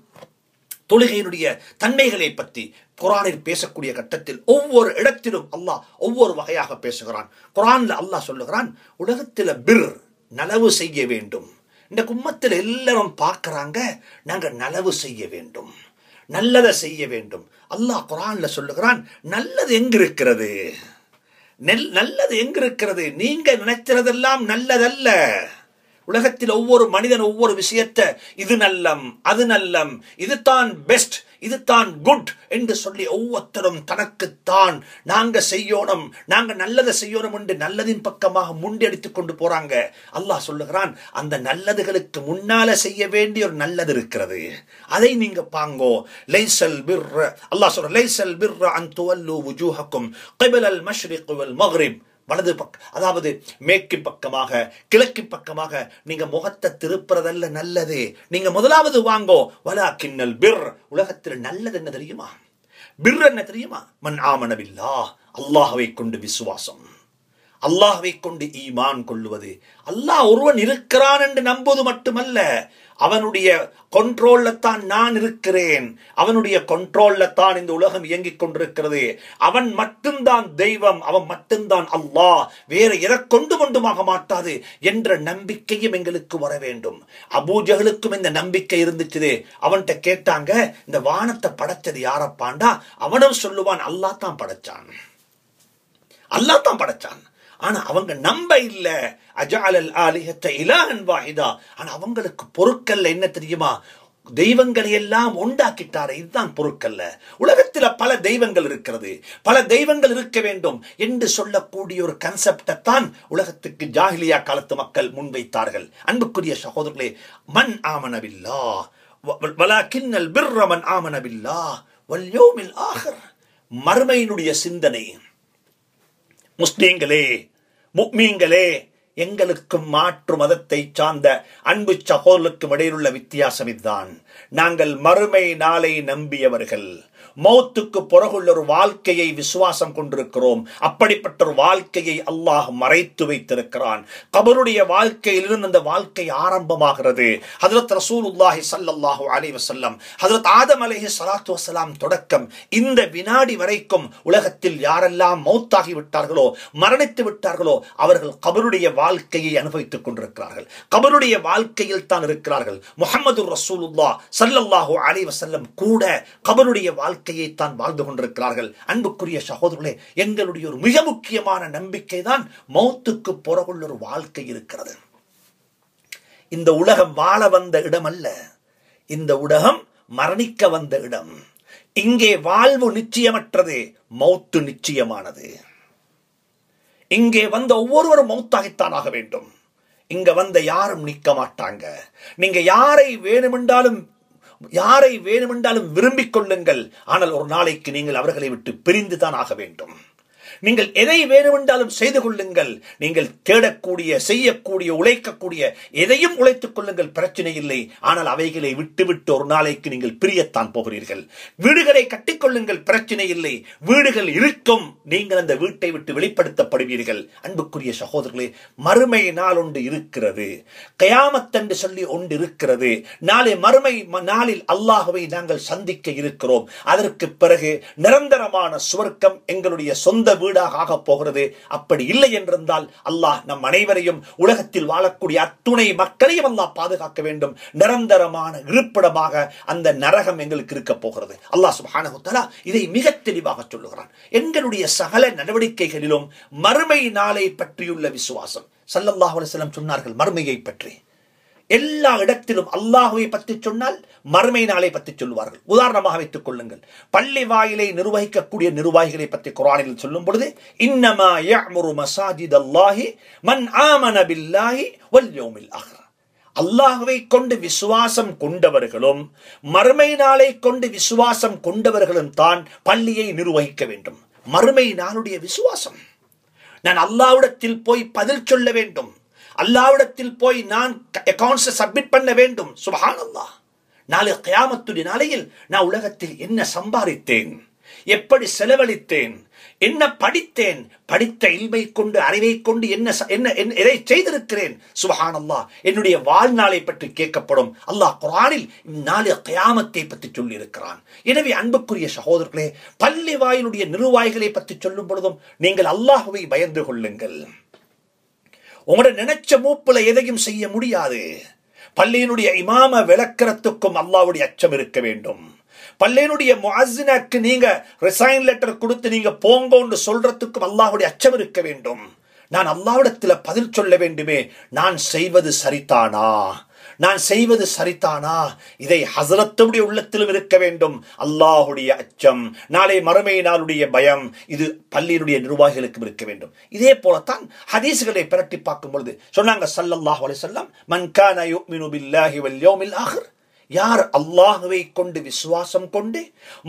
தொழுகையினுடைய தன்மைகளை பற்றி குரானில் பேசக்கூடிய கட்டத்தில் ஒவ்வொரு இடத்திலும் அல்லாஹ் ஒவ்வொரு வகையாக பேசுகிறான். குரான்ல அல்லாஹ் சொல்லுகிறான் உலகத்தில் பிர் நலவு செய்ய வேண்டும். இந்த கும்மத்தில் எல்லாரும் பார்க்குறாங்க நாங்கள் நலவு செய்ய வேண்டும். நல்லதை செய்ய வேண்டும். அல்லாஹ் குரான்ல சொல்லுகிறான் நல்லது எங்க இருக்கிறது நெல் நல்லது எங்க இருக்கிறது நீங்க நினைக்கிறதெல்லாம் நல்லதல்ல. உலகத்தில் ஒவ்வொரு மனிதன் ஒவ்வொரு விஷயத்தை இது நல்லம் அது நல்லம் இதுதான் பெஸ்ட் இது தான் குட் என்று சொல்லி ஒவ்வொருத்தரும் தனக்குத்தான் நாங்க செய்யணும் நாங்க நல்லதை செய்யணும் என்று நல்லதின் பக்கமாக முண்டெடுத்து கொண்டு போறாங்க. அல்லாஹ் சொல்லுகிறான் அந்த நல்லதுகளுக்கு முன்னால செய்ய வேண்டிய ஒரு நல்லது இருக்கிறது. அதை நீங்க பாங்கோ. லைசல் பிர் அல்லாஹ் சொல்ற லைசல் பிர் அன் துவல்லு வுஜூஹக்கும் கைபல் அல் மஷ்ரிக் வல் மஹ்ரிப். வலது பக்கம் அதாவது மேற்கு பக்கமாக கிழக்கு பக்கமாக நீங்க முகத்தை திருப்புறதல்ல நல்லது. நீங்க முதலாவது வாங்கோ வலா கிண்ணல் பிர். உலகத்தில் நல்லது என்ன தெரியுமா? பிர் என்ன தெரியுமா? மண் ஆமனவில்லா அல்லாஹவை கொண்டு விசுவாசம். அல்லாஹவை கொண்டு ஈமான் கொள்ளுவது. அல்லாஹ் ஒருவன் இருக்கிறான் என்று நம்புவது மட்டுமல்ல. அவனுடைய கொண்ட்ரோல்ல தான் நான் இருக்கிறேன் அவனுடைய கொண்ட்ரோல்ல தான் இந்த உலகம் இயங்கிக் கொண்டிருக்கிறது. அவன் மட்டும்தான் தெய்வம் அவன் மட்டும்தான் அல்லாஹ். வேற எதை கொண்டு கொண்டுமாக மாட்டாது என்ற நம்பிக்கையும் எங்களுக்கு வர வேண்டும். அபூஜகளுக்கும் இந்த நம்பிக்கை இருந்துச்சு அவன்கிட்ட கேட்டாங்க இந்த வானத்தை படைச்சது யாரப்பாண்டா? அவனும் சொல்லுவான் அல்லாஹ் தான் படைச்சான். அல்லாஹ் தான் படைச்சான். ஆனா அவங்க நம்ப இல்ல. அஜாலல் ஆலிஹத்தை இலாஹன் வாஹிதா. ஆனா அவங்களுக்கு பொருட்கள்ல என்ன தெரியுமா? தெய்வங்களை எல்லாம் உண்டாக்கிட்டாரே இதுதான் பொருட்கள்ல. உலகத்துல பல தெய்வங்கள் இருக்கிறது. பல தெய்வங்கள் இருக்க வேண்டும் என்று சொல்லக்கூடிய ஒரு கன்செப்டை தான் உலகத்துக்கு ஜாகிலியா காலத்து மக்கள் முன்வைத்தார்கள். அன்புக்குரிய சகோதரர்களே மண் ஆமனவில்லா வலாக்கின்னல் பிர்ர மன் ஆமனவில்லா வல்யோமில் ஆகர் மறுமையினுடைய சிந்தனை. முஸ்லீம்களே முக்மீங்களே எங்களுக்கும் மாற்று மதத்தை சார்ந்த அன்பு சகோதரருக்கும் இடையிலுள்ள வித்தியாசம் இதுதான். நாங்கள் மறுமை நாளை நம்பியவர்கள். மௌத்துக்கு பிறகுள்ள ஒரு வாழ்க்கையை விசுவாசம் கொண்டிருக்கிறோம். அப்படிப்பட்ட ஒரு வாழ்க்கையை அல்லாஹ் மறைத்து வைத்திருக்கிறான். கபருடைய வாழ்க்கையிலிருந்து அந்த வாழ்க்கை ஆரம்பமாகிறது. ஹதரத் ரசூலுல்லாஹி சல்லாஹூ அலி வசல்லம் ஹதரத் ஆதம் அலைஹி சலாத்து வசலாம் தொடக்கம். இந்த வினாடி வரைக்கும் உலகத்தில் யாரெல்லாம் மௌத்தாகி விட்டார்களோ மரணித்து விட்டார்களோ அவர்கள் கபருடைய வாழ்க்கையை அனுபவித்துக் கொண்டிருக்கிறார்கள். கபருடைய வாழ்க்கையில் தான் இருக்கிறார்கள். முஹம்மது ரசூலுல்லா ஸல்லல்லாஹு அலி வசல்லம் கூட கபருடைய வாழ்க்கை வாழ்க்கையைத்தான் வாழ்ந்து கொண்டிருக்கிறார்கள். அன்புக்குரிய சகோதரர்களே எங்களுடைய ஒரு மிக முக்கியமான நம்பிக்கை தான் மௌத்துக்கு பிறகுள்ள ஒரு வாழ்க்கை இருக்கிறது. இந்த உலகம் வாழ வந்த இடம் அல்ல இந்த உலகம் மரணிக்க வந்த இடம். இங்கே வாழ்வு நிச்சயமற்றது மௌத்து நிச்சயமானது. இங்கே வந்த ஒவ்வொருவரும் மௌத்தாகித்தான் ஆக வேண்டும். இங்க வந்த யாரும் நிற்க மாட்டாங்க. நீங்க யாரை வேணுமென்றாலும் யாரை வேணுமென்றாலும் விரும்பிக் கொள்ளுங்கள். ஆனால் ஒரு நாளைக்கு நீங்கள் அவர்களை விட்டு பிரிந்து தான் ஆக வேண்டும். நீங்கள் எதை வேணுமென்றாலும் செய்து கொள்ளுங்கள். நீங்கள் தேடக்கூடிய செய்யக்கூடிய உழைக்கக்கூடிய எதையும் உழைத்துக் கொள்ளுங்கள் பிரச்சனை இல்லை. ஆனால் அவைகளை விட்டுவிட்டு ஒரு நாளைக்கு நீங்கள் பிரியத்தான் போகிறீர்கள். வீடுகளை கட்டிக்கொள்ளுங்கள் பிரச்சனை இல்லை. வீடுகள் இருக்கும். நீங்கள் அந்த வீட்டை விட்டு வெளிப்படுத்தப்படுவீர்கள். அன்புக்குரிய சகோதரர்களே மறுமை நாள் ஒன்று இருக்கிறது. கயாமத்தன்று சொல்லி ஒன்று இருக்கிறது. நாளை மறுமை நாளில் அல்லாஹுவை நாங்கள் சந்திக்க இருக்கிறோம். அதற்கு பிறகு நிரந்தரமான சுவர்க்கம் எங்களுடைய சொந்த வீடாக ஆகப் போகிறது. அப்படி இல்லை என்றிருந்தால் அல்லாஹ் நம் அனைவரையும் உலகத்தில் வாழக்கூடிய அத்துணை மக்களையும் அல்லாஹ் பாதுகாக்க வேண்டும். நிரந்தரமான இருப்பிடமாக அந்த நரகம் எங்களுக்கு இருக்க போகிறது. அல்லாஹ் சுப்ஹானஹு இதை மிக தெளிவாக சொல்லுகிறான். எங்களுடைய சகல நடவடிக்கைகளிலும் மறுமை நாளை பற்றியுள்ள விசுவாசம். சல்லல்லாஹ் சொன்னார்கள் மறுமையை பற்றி. எல்லா இடத்திலும் அல்லாஹுவை பற்றி சொன்னால் மறுமை நாளை பற்றி சொல்லுவார்கள். உதாரணமாக வைத்துக் கொள்ளுங்கள். பள்ளி வாயிலை நிர்வகிக்கக்கூடிய நிர்வாகிகளை பற்றி குரானில் சொல்லும் பொழுது இன்னமா யஅ்முரு மசாஜித் அல்லாஹி மன் ஆமன பில்லாஹி வல் அல்லாஹுவை கொண்டு விசுவாசம் கொண்டவர்களும் மறுமை நாளை கொண்டு விசுவாசம் கொண்டவர்களும் தான் பள்ளியை நிர்வகிக்க வேண்டும். மறுமை நாளுடைய விசுவாசம். நான் அல்லாவிடத்தில் போய் பதில் சொல்ல வேண்டும். அல்லாவிடத்தில் போய் நான் அக்கௌண்ட்ஸை சப்மிட் பண்ண வேண்டும். சுபஹான் நாளை கயாமத்துடைய நாளையில் நான் உலகத்தில் என்ன சம்பாதித்தேன்? எப்படி செலவழித்தேன்? என்ன படித்தேன்? படித்த இல்மை கொண்டு அறிவை கொண்டு என்ன என்ன என்ன- எதை செய்திருக்கிறேன்? சுபஹான் அல்லாஹ் என்னுடைய வாழ்நாளை பற்றி கேட்கப்படும். அல்லாஹ் குரானில் இந்நாளை கயாமத்தை பற்றி சொல்லியிருக்கிறான். எனவே அன்புக்குரிய சகோதரர்களே பள்ளி வாயிலுடைய நிர்வாகிகளை பற்றி சொல்லும் பொழுதும் நீங்கள் அல்லாஹுவை பயந்து கொள்ளுங்கள். உங்களோட நினைச்ச மூப்புல எதையும் செய்ய முடியாது. பள்ளியினுடைய இமாம விளக்கறதுக்கும் அல்லாவுடைய அச்சம் இருக்க வேண்டும். பள்ளியினுடைய முஅஸ்ஸினுக்கு நீங்க ரிசைன் லெட்டர் கொடுத்து நீங்க போங்கன்னு சொல்றதுக்கும் அல்லாஹுடைய அச்சம் இருக்க வேண்டும். நான் அல்லாவிடத்தில் பதில் சொல்ல வேண்டுமே. நான் செய்வது சரிதானா? நான் செய்வது சரிதானா? இதை ஹசரத்துடைய உள்ளத்திலும் இருக்க வேண்டும். அல்லாஹுடைய அச்சம். நாளை மறுமை நாளுடைய பயம். இது பள்ளியினுடைய நிர்வாகிகளுக்கும் இருக்க வேண்டும். இதே போலத்தான் ஹதீஸ்களை பிரட்டி பார்க்கும் பொழுது சொன்னாங்க சல்லல்லாஹ் அலைஹி வஸல்லம் மன் யுமினு பில்லாஹி வல் ஆஹிர். யார் அல்லாஹுவை கொண்டு விசுவாசம் கொண்டு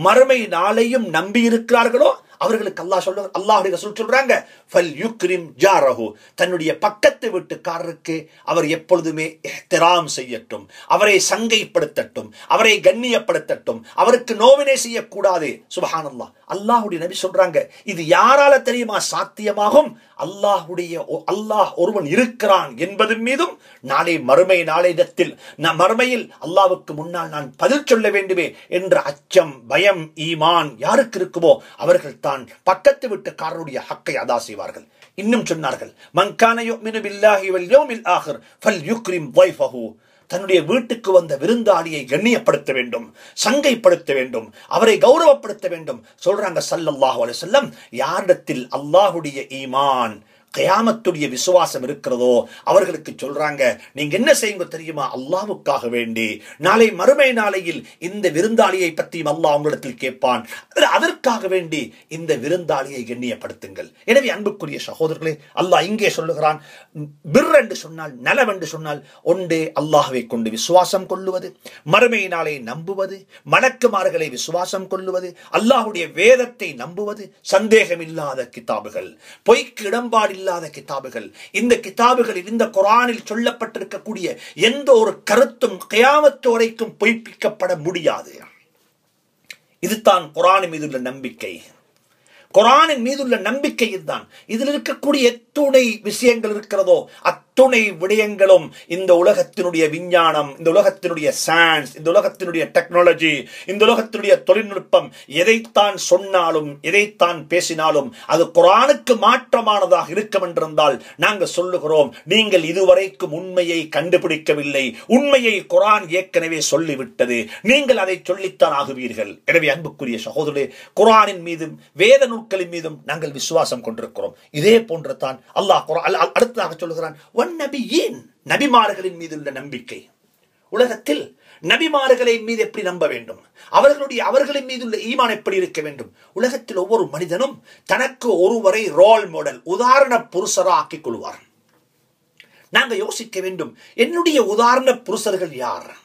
மறுமை நாளையும் நம்பி இருக்கிறார்களோ அவர்களுக்கு அல்லாஹ் சொல்ல அல்லாஹுடைய ரசூல் சொல்றாங்க ஃபல் யுக்ரிம் ஜாரஹு. தன்னுடைய பக்கத்து வீட்டுக்காரருக்கு அவர் எப்பொழுதுமே எஹ்திராம் செய்யட்டும் அவரை சங்கைப்படுத்தட்டும் அவரை கண்ணியப்படுத்தட்டும் அவருக்கு நோவினை செய்யக்கூடாது. சுபஹானல்லா அல்லாஹுடைய நபி சொல்றாங்க இது யாரால தெரியுமா சாத்தியமாகும்? அல்லாஹுடைய அல்லாஹ் ஒருவன் இருக்கிறான் என்பதன் மீதும் நாளை மறுமை நாளையிடத்தில் நான் மறுமையில் அல்லாவுக்கு முன்னால் நான் பதில் சொல்ல வேண்டுமே என்ற அச்சம் பயம் ஈமான் யாருக்கு இருக்குமோ அவர்கள் தான் பக்கத்து வீட்டுக்காரருடைய ஹக்கை அதா செய்வார்கள். இன்னும் சொன்னார்கள் மங்கானயோ மினு தன்னுடைய வீட்டுக்கு வந்த விருந்தாளியை கண்ணியப்படுத்த வேண்டும் சங்கைப்படுத்த வேண்டும் அவரை கௌரவப்படுத்த வேண்டும். சொல்றாங்க சல்லல்லாஹு அலுவலம் யாரிடத்தில் அல்லாஹுடைய ஈமான் கயாமத்துடைய விசுவாசம் இருக்கிறதோ அவர்களுக்கு சொல்றாங்க நீங்க என்ன செய்யுங்க தெரியுமா? அல்லாவுக்காக வேண்டி. நாளை மறுமை நாளையில் இந்த விருந்தாளியை பற்றியும் அல்லாஹ் உங்களிடத்தில் கேட்பான். அதற்காக வேண்டி இந்த விருந்தாளியை எண்ணியப்படுத்துங்கள் எனவே அன்புக்குரிய சகோதரர்களே அல்லாஹ் இங்கே சொல்லுகிறான் பிர் என்று சொன்னால் நலம் என்று சொன்னால் ஒன்றே அல்லாஹுவை கொண்டு விசுவாசம் கொள்ளுவது மறுமை நாளை நம்புவது மணக்குமார்களை விசுவாசம் கொள்ளுவது அல்லாஹ்வுடைய வேதத்தை நம்புவது சந்தேகமில்லாத கிதாபுகள். பொய்க்கு இல்லாத கிதாபுகள். இந்த கிதாபுகளில் இந்த குரானில் சொல்லப்பட்டிருக்கக்கூடிய எந்த ஒரு கருத்தும் கயாமத்து வரைக்கும் பொய்ப்பிக்கப்பட முடியாது. இதுதான் குரான் மீதுள்ள நம்பிக்கை. குரானின் மீதுள்ள நம்பிக்கை இதுதான். இதில் இருக்கக்கூடிய எத்துணை விஷயங்கள் இருக்கிறதோ அத் அத்துணை விடயங்களும் இந்த உலகத்தினுடைய விஞ்ஞானம் இந்த உலகத்தினுடைய சயின்ஸ் இந்த உலகத்தினுடைய டெக்னாலஜி இந்த உலகத்தினுடைய தொழில்நுட்பம் எதைத்தான் சொன்னாலும் எதைத்தான் பேசினாலும் அது குரானுக்கு மாற்றமானதாக இருக்கும் என்றிருந்தால் நாங்கள் சொல்லுகிறோம் நீங்கள் இதுவரைக்கும் உண்மையை கண்டுபிடிக்கவில்லை. உண்மையை குரான் ஏற்கனவே சொல்லிவிட்டது. நீங்கள் அதை சொல்லித்தான் ஆகுவீர்கள். எனவே அன்புக்குரிய சகோதரே குரானின் மீதும் வேத நூல்களின் மீதும் நாங்கள் விசுவாசம் கொண்டிருக்கிறோம். இதே போன்று தான் அல்லாஹ் அடுத்ததாக சொல்லுகிறான் ஒன்னபியின் நபிமார்களின் மீதுள்ள நம்பிக்கை. உலகத்தில் நபிமார்களை மீது எப்படி நம்ப வேண்டும்? அவர்களுடைய அவர்களின் மீதுள்ள ஈமான் எப்படி இருக்க வேண்டும்? உலகத்தில் ஒவ்வொரு மனிதனும் தனக்கு ஒருவரை ரோல் மாடல் உதாரண புருஷரா ஆக்கிக் கொள்வார். நாங்க யோசிக்க வேண்டும் என்னுடைய உதாரண புருஷர்கள் யார்?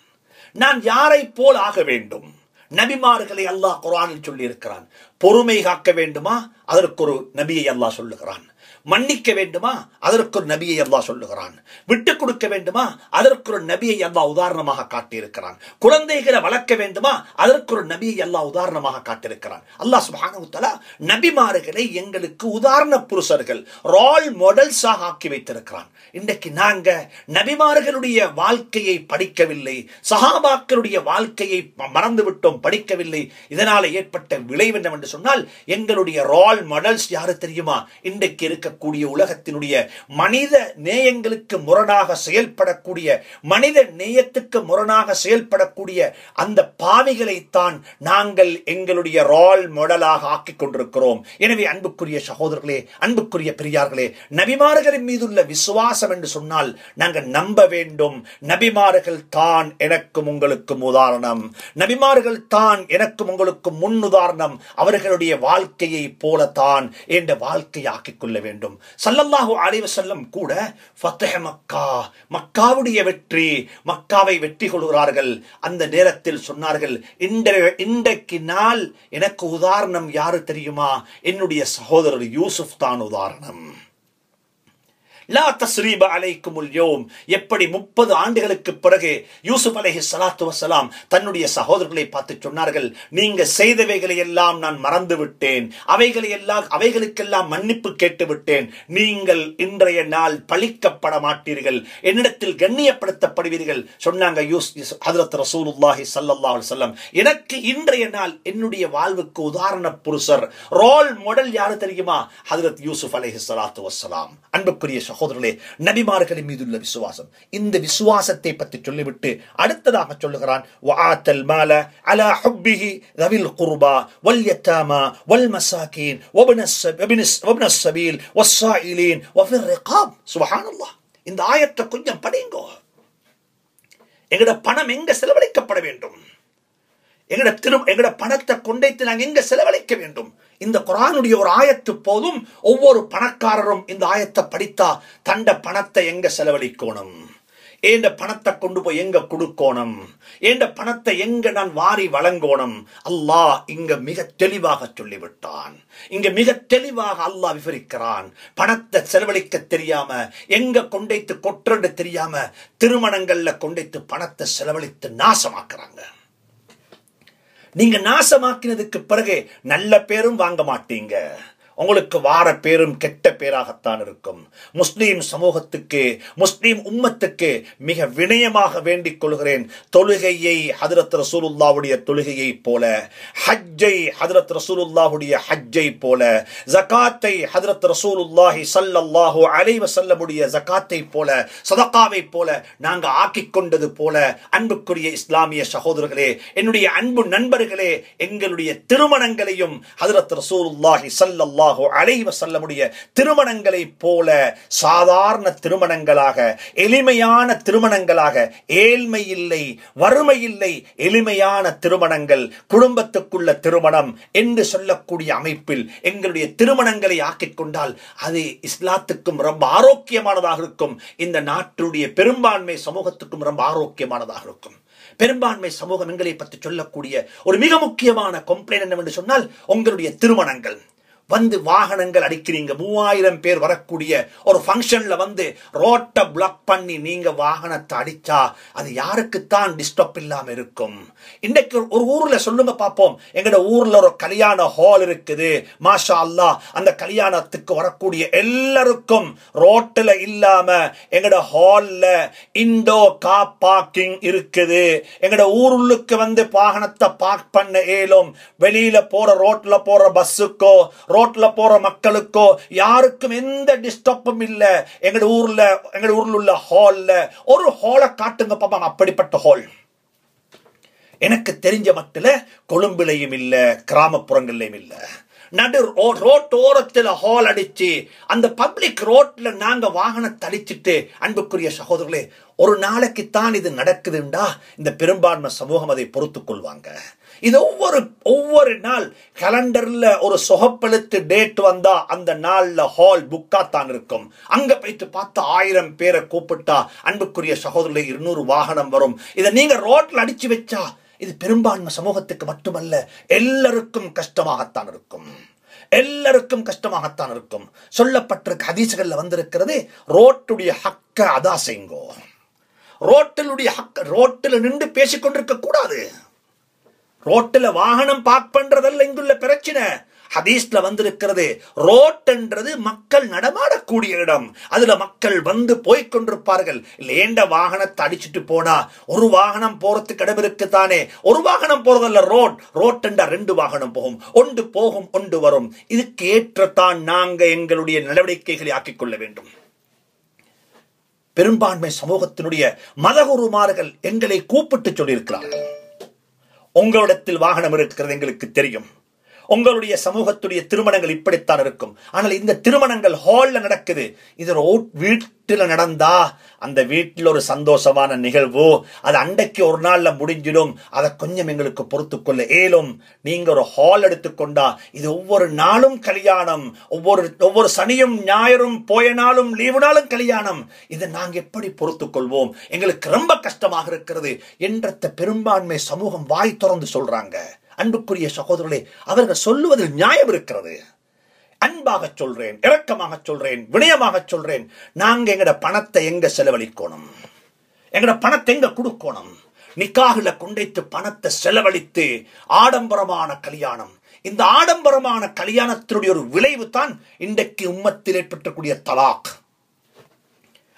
நான் யாரை போல் ஆக வேண்டும்? நபிமார்களை அல்லாஹ் குரானில் சொல்லி இருக்கிறான் பொறுமை காக்க வேண்டுமா? அதற்கு ஒரு நபியை அல்லாஹ் சொல்லுகிறான். மன்னிக்க வேண்டுமா? அதற்கு ஒரு நபியை அல்லா சொல்லுகிறான். விட்டு கொடுக்க வேண்டுமா? அதற்கு ஒரு நபியை அல்லா உதாரணமாக காட்டியிருக்கிறான். குழந்தைகளை வளர்க்க வேண்டுமா? அதற்கு ஒரு நபியை அல்லா உதாரணமாக காட்டியிருக்கிறான். அல்லாஹ் சுபானுத்தலா வ நபிமார்களை எங்களுக்கு உதாரண புருஷர்கள் ரோல் மாடல்ஸாக ஆக்கி வைத்திருக்கிறான். இன்றைக்கு நாங்க நபிமார்களுடைய வாழ்க்கையை படிக்கவில்லை சஹாபாக்களுடைய வாழ்க்கையை மறந்து விட்டோம் படிக்கவில்லை. இதனால ஏற்பட்ட விளைவு என்னவென்று சொன்னால் எங்களுடைய ரோல் மாடல்ஸ் யாரு தெரியுமா? இன்றைக்கு இருக்கக்கூடிய உலகத்தினுடைய மனித நேயங்களுக்கு முரணாக செயல்படக்கூடிய மனித நேயத்துக்கு முரணாக செயல்படக்கூடிய அந்த பாவிகளைத்தான் நாங்கள் எங்களுடைய ரோல் மாடலாக ஆக்கிக் கொண்டிருக்கிறோம். எனவே அன்புக்குரிய சகோதரர்களே அன்புக்குரிய பெரியார்களே நபிமார்களின் மீதுள்ள விசுவாசம் என்று சொன்னால் நாங்கள் நம்ப வேண்டும். நபிமார்கள் தான் எனக்கும் உங்களுக்கும் உதாரணம். நபிமார்கள் தான் எனக்கும் உங்களுக்கும் முன் உதாரணம் அவர்களுடைய வாழ்க்கையை போலத்தான் என்ற வாழ்க்கையாக்கிக் கொள்ள வேண்டும். சல்லல்லாஹு அலைவசல்லம் கூட ஃபத்தஹ மக்கா மக்காவுடைய வெற்றி மக்காவை வெற்றி கொள்கிறார்கள். அந்த நேரத்தில் சொன்னார்கள் இன்றைய இன்றைக்கு நாள் எனக்கு உதாரணம் யாரு தெரியுமா? என்னுடைய சகோதரர் யூசுப் தான் உதாரணம். லா தஸ்ரீப அலைக்கும் யோம் எப்படி முப்பது ஆண்டுகளுக்கு பிறகு யூசுப் அலஹி சலாத்து வசலாம் தன்னுடைய சகோதரர்களை பார்த்து சொன்னார்கள் நீங்க செய்தவைகளை எல்லாம் நான் மறந்து விட்டேன் அவைகளை எல்லாம் அவைகளுக்கெல்லாம் மன்னிப்பு கேட்டு விட்டேன் நீங்கள் இன்றைய நாள் பழிக்கப்பட மாட்டீர்கள். என்னிடத்தில் கண்ணியப்படுத்தப்படுவீர்கள். சொன்னாங்க யூஸ் ஹதரத் ரசூலுல்லாஹி ஸல்லல்லாஹு செல்லம் எனக்கு இன்றைய நாள் என்னுடைய வாழ்வுக்கு உதாரண புருஷர் ரோல் மாடல் யாரு தெரியுமா? ஹதரத் யூசுப் அலஹி சலாத்து வசலாம் அன்புக்குரிய சகோதரர்களே நபிமார்களின் மீதுள்ள விசுவாசம். இந்த விசுவாசத்தை பற்றி சொல்லிவிட்டு அடுத்ததாக சொல்லுகிறான் வாத்தல் மால இந்த ஆயத்தை கொஞ்சம் படியுங்கோ எங்கட பணம் எங்க செலவழிக்கப்பட வேண்டும்? எங்கட திரும்ப எங்கட பணத்தை கொண்டைத்து நாங்கள் எங்க செலவழிக்க வேண்டும்? இந்த குரானுடைய ஒரு ஆயத்து போதும் ஒவ்வொரு பணக்காரரும் இந்த ஆயத்தை படித்தா தண்ட பணத்தை எங்க செலவழிக்கணும்? ஏண்ட பணத்தை கொண்டு போய் எங்க கொடுக்கணும்? ஏண்ட பணத்தை எங்க நான் வாரி வழங்கோணும்? அல்லாஹ் இங்க மிக தெளிவாக சொல்லிவிட்டான். இங்க மிக தெளிவாக அல்லாஹ் விவரிக்கிறான். பணத்தை செலவழிக்க தெரியாம எங்க கொண்டைத்து கொற்றண்டு தெரியாம திருமணங்கள்ல கொண்டைத்து பணத்தை செலவழித்து நாசமாக்குறாங்க. நீங்க நாசமாக்கினதுக்கு பிறகு நல்ல பேரும் வாங்க மாட்டீங்க. உங்களுக்கு வார பேரும் கெட்ட பேராகத்தான் இருக்கும். முஸ்லீம் சமூகத்துக்கு முஸ்லீம் உம்மத்துக்கு மிக வினயமாக வேண்டிக் கொள்கிறேன். தொழுகையை ஹதரத் ரசூலுல்லாவுடைய தொழுகையை போல ஹஜ்ஜை ஹதரத் ரசூலுல்லாவுடைய ஹஜ்ஜை போல ஜகாத்தை ஹதரத் ரசூலுல்லாஹி சல்லல்லாஹு அலைவ செல்லமுடைய ஜகாத்தை போல சதகாவை போல நாங்க ஆக்கிக் கொண்டது போல அன்புக்குரிய இஸ்லாமிய சகோதரர்களே என்னுடைய அன்பு நண்பர்களே எங்களுடைய திருமணங்களையும் ஹதரத் ரசூலுல்லாஹி சல்லல்லாஹ் அலைஹி வஸல்லமுடைய திருமணங்களை போல சாதாரண திருமணங்களாக எளிமையான திருமணங்களாக ஏழ்மை இல்லை வறுமை இல்லை எளிமையான திருமணங்கள் குடும்பத்துக்குள்ள திருமணம் என்று சொல்லக்கூடிய அமைப்பில் எங்களுடைய திருமணங்களை ஆக்கிக் கொண்டால் அது இஸ்லாத்துக்கும் ரொம்ப ஆரோக்கியமானதாக இருக்கும். இந்த நாட்டுடைய பெரும்பான்மை சமூகத்துக்கும் ரொம்ப ஆரோக்கியமானதாக இருக்கும். பெரும்பான்மை சமூகம் எங்களை பற்றி சொல்லக்கூடிய ஒரு மிக முக்கியமான கம்ப்ளைண்ட் என்னவென்று சொன்னால் உங்களுடைய திருமணங்கள். வந்து வாகனங்கள் அடிக்கிறீங்க. மூவாயிரம் பேர் வரக்கூடிய ஒரு ஃபங்க்ஷன்ல வந்து ரோட்டை பிளாக் பண்ணி நீங்க வாகனத்தை அடிச்சா அது யாருக்குத்தான் டிஸ்டர்ப் இல்லாம இருக்கும். இன்னைக்கு ஒரு ஊர்ல சொல்லுங்க பார்ப்போம். எங்கட ஊர்ல ஒரு கல்யாண ஹால் இருக்குது. மாஷா அல்லா அந்த கல்யாணத்துக்கு வரக்கூடிய எல்லாருக்கும் ரோட்டில் இல்லாம எங்கட ஹால்ல இண்டோ கா பார்க்கிங் இருக்குது. எங்கட ஊருக்கு வந்து வாகனத்தை பார்க் பண்ண ஏலும் வெளியில போற ரோட்ல போற பஸ்ஸுக்கோ ரோட்ல போற மக்களுக்கோ யாருக்கும் எந்த டிஸ்டர்பும் இல்ல. எங்க ஊர்ல எங்க ஊர்ல உள்ள ஹால்ல ஒரு ஹாலை காட்டுங்க பாப்பாங்க அப்படிப்பட்ட ஹால் எனக்கு தெரிஞ்ச மட்டில் கொழும்புலையும் இல்ல கிராமப்புறங்கள்லையும் இல்ல. நடு ரோட்டோரத்தில் ஹால் அடிச்சு அந்த பப்ளிக் ரோட்ல நாங்க வாகனத்தை அடிச்சிட்டு அன்புக்குரிய சகோதரர்களே ஒரு நாளைக்கு தான் இது நடக்குதுண்டா? இந்த பெரும்பான்மை சமூகம் அதை பொறுத்துக் கொள்வாங்க. இது ஒவ்வொரு ஒவ்வொரு நாள் கலண்டர்ல ஒரு சொகப்பெழுத்து டேட் வந்தா அந்த நாள்ல ஹால் புக்கா தான் இருக்கும். அங்க போயிட்டு பார்த்து ஆயிரம் பேரை கூப்பிட்டா அன்புக்குரிய சகோதரர்களே இருநூறு வாகனம் வரும். இதை நீங்க ரோட்ல அடிச்சு வச்சா இது பெரும்பான்மை சமூகத்துக்கு மட்டுமல்ல எல்லாருக்கும் கஷ்டமாகத்தான் இருக்கும். எல்லாருக்கும் கஷ்டமாகத்தான் இருக்கும். சொல்லப்பட்டிருக்க ஹதீசுகள்ல வந்திருக்கிறது ரோட்டுடைய ஹக்க அதா செய்ங்கோ ரோட்டிலுடைய ஹக்க ரோட்டில் நின்று பேசிக்கொண்டிருக்க கூடாது ரோட்டில் வாகனம் பார்க் பண்றதல்ல இங்குள்ள பிரச்சனை. ஹதீஸ்ல வந்திருக்கிறது ரோட்ன்றது மக்கள் நடமாடக்கூடிய இடம். அதுல மக்கள் வந்து போய்கொண்டிருப்பார்கள் லேண்ட வாகனத்தை அடிச்சுட்டு போனா ஒரு வாகனம் போறதுக்கு இடம் இருக்குத்தானே ஒரு வாகனம் போறதல்ல ரோட். ரோட்டண்டா ரெண்டு வாகனம் போகும். ஒன்று போகும் ஒன்று வரும். இதுக்கு ஏற்றத்தான் நாங்க எங்களுடைய நடவடிக்கைகளை ஆக்கிக் கொள்ள வேண்டும். பெரும்பான்மை சமூகத்தினுடைய மதகுருமார்கள் எங்களை கூப்பிட்டு சொல்லியிருக்கிறார்கள். உங்களிடத்தில் வாகனம் இருக்கிறது எங்களுக்கு தெரியும். உங்களுடைய சமூகத்துடைய திருமணங்கள் இப்படித்தான் இருக்கும். ஆனால் இந்த திருமணங்கள் ஹால்ல நடக்குது. இது வீட்டில் நடந்தா அந்த வீட்டில் ஒரு சந்தோஷமான நிகழ்வு. அது அண்டைக்கு ஒரு நாள்ல முடிஞ்சிடும். அதை கொஞ்சம் எங்களுக்கு பொறுத்து கொள்ள ஏலும் நீங்க ஒரு ஹால் எடுத்துக்கொண்டா இது ஒவ்வொரு நாளும் கல்யாணம். ஒவ்வொரு ஒவ்வொரு சனியும் ஞாயிறும் போய நாளும் லீவு நாளும் கல்யாணம். இதை நாங்க எப்படி பொறுத்து கொள்வோம் எங்களுக்கு ரொம்ப கஷ்டமாக இருக்கிறது என்ற பெரும்பான்மை சமூகம் வாய் திறந்து சொல்றாங்க. அன்புக்குரிய சகோதரர்களே அவர்கள் சொல்லுவதில் நியாயம் இருக்கிறது. அன்பாக சொல்றேன் இரக்கமாக சொல்றேன் வினயமாக சொல்றேன். நாங்க எங்கட பணத்தை எங்க செலவழிக்கணும்? எங்கட பணத்தை எங்க கொடுக்கணும்? நிக்காகுல கொண்டைத்து பணத்தை செலவழித்து ஆடம்பரமான கல்யாணம். இந்த ஆடம்பரமான கல்யாணத்தினுடைய ஒரு விளைவு தான் இன்றைக்கு உம்மத்தில் ஏற்பட்டக்கூடிய தலாக்.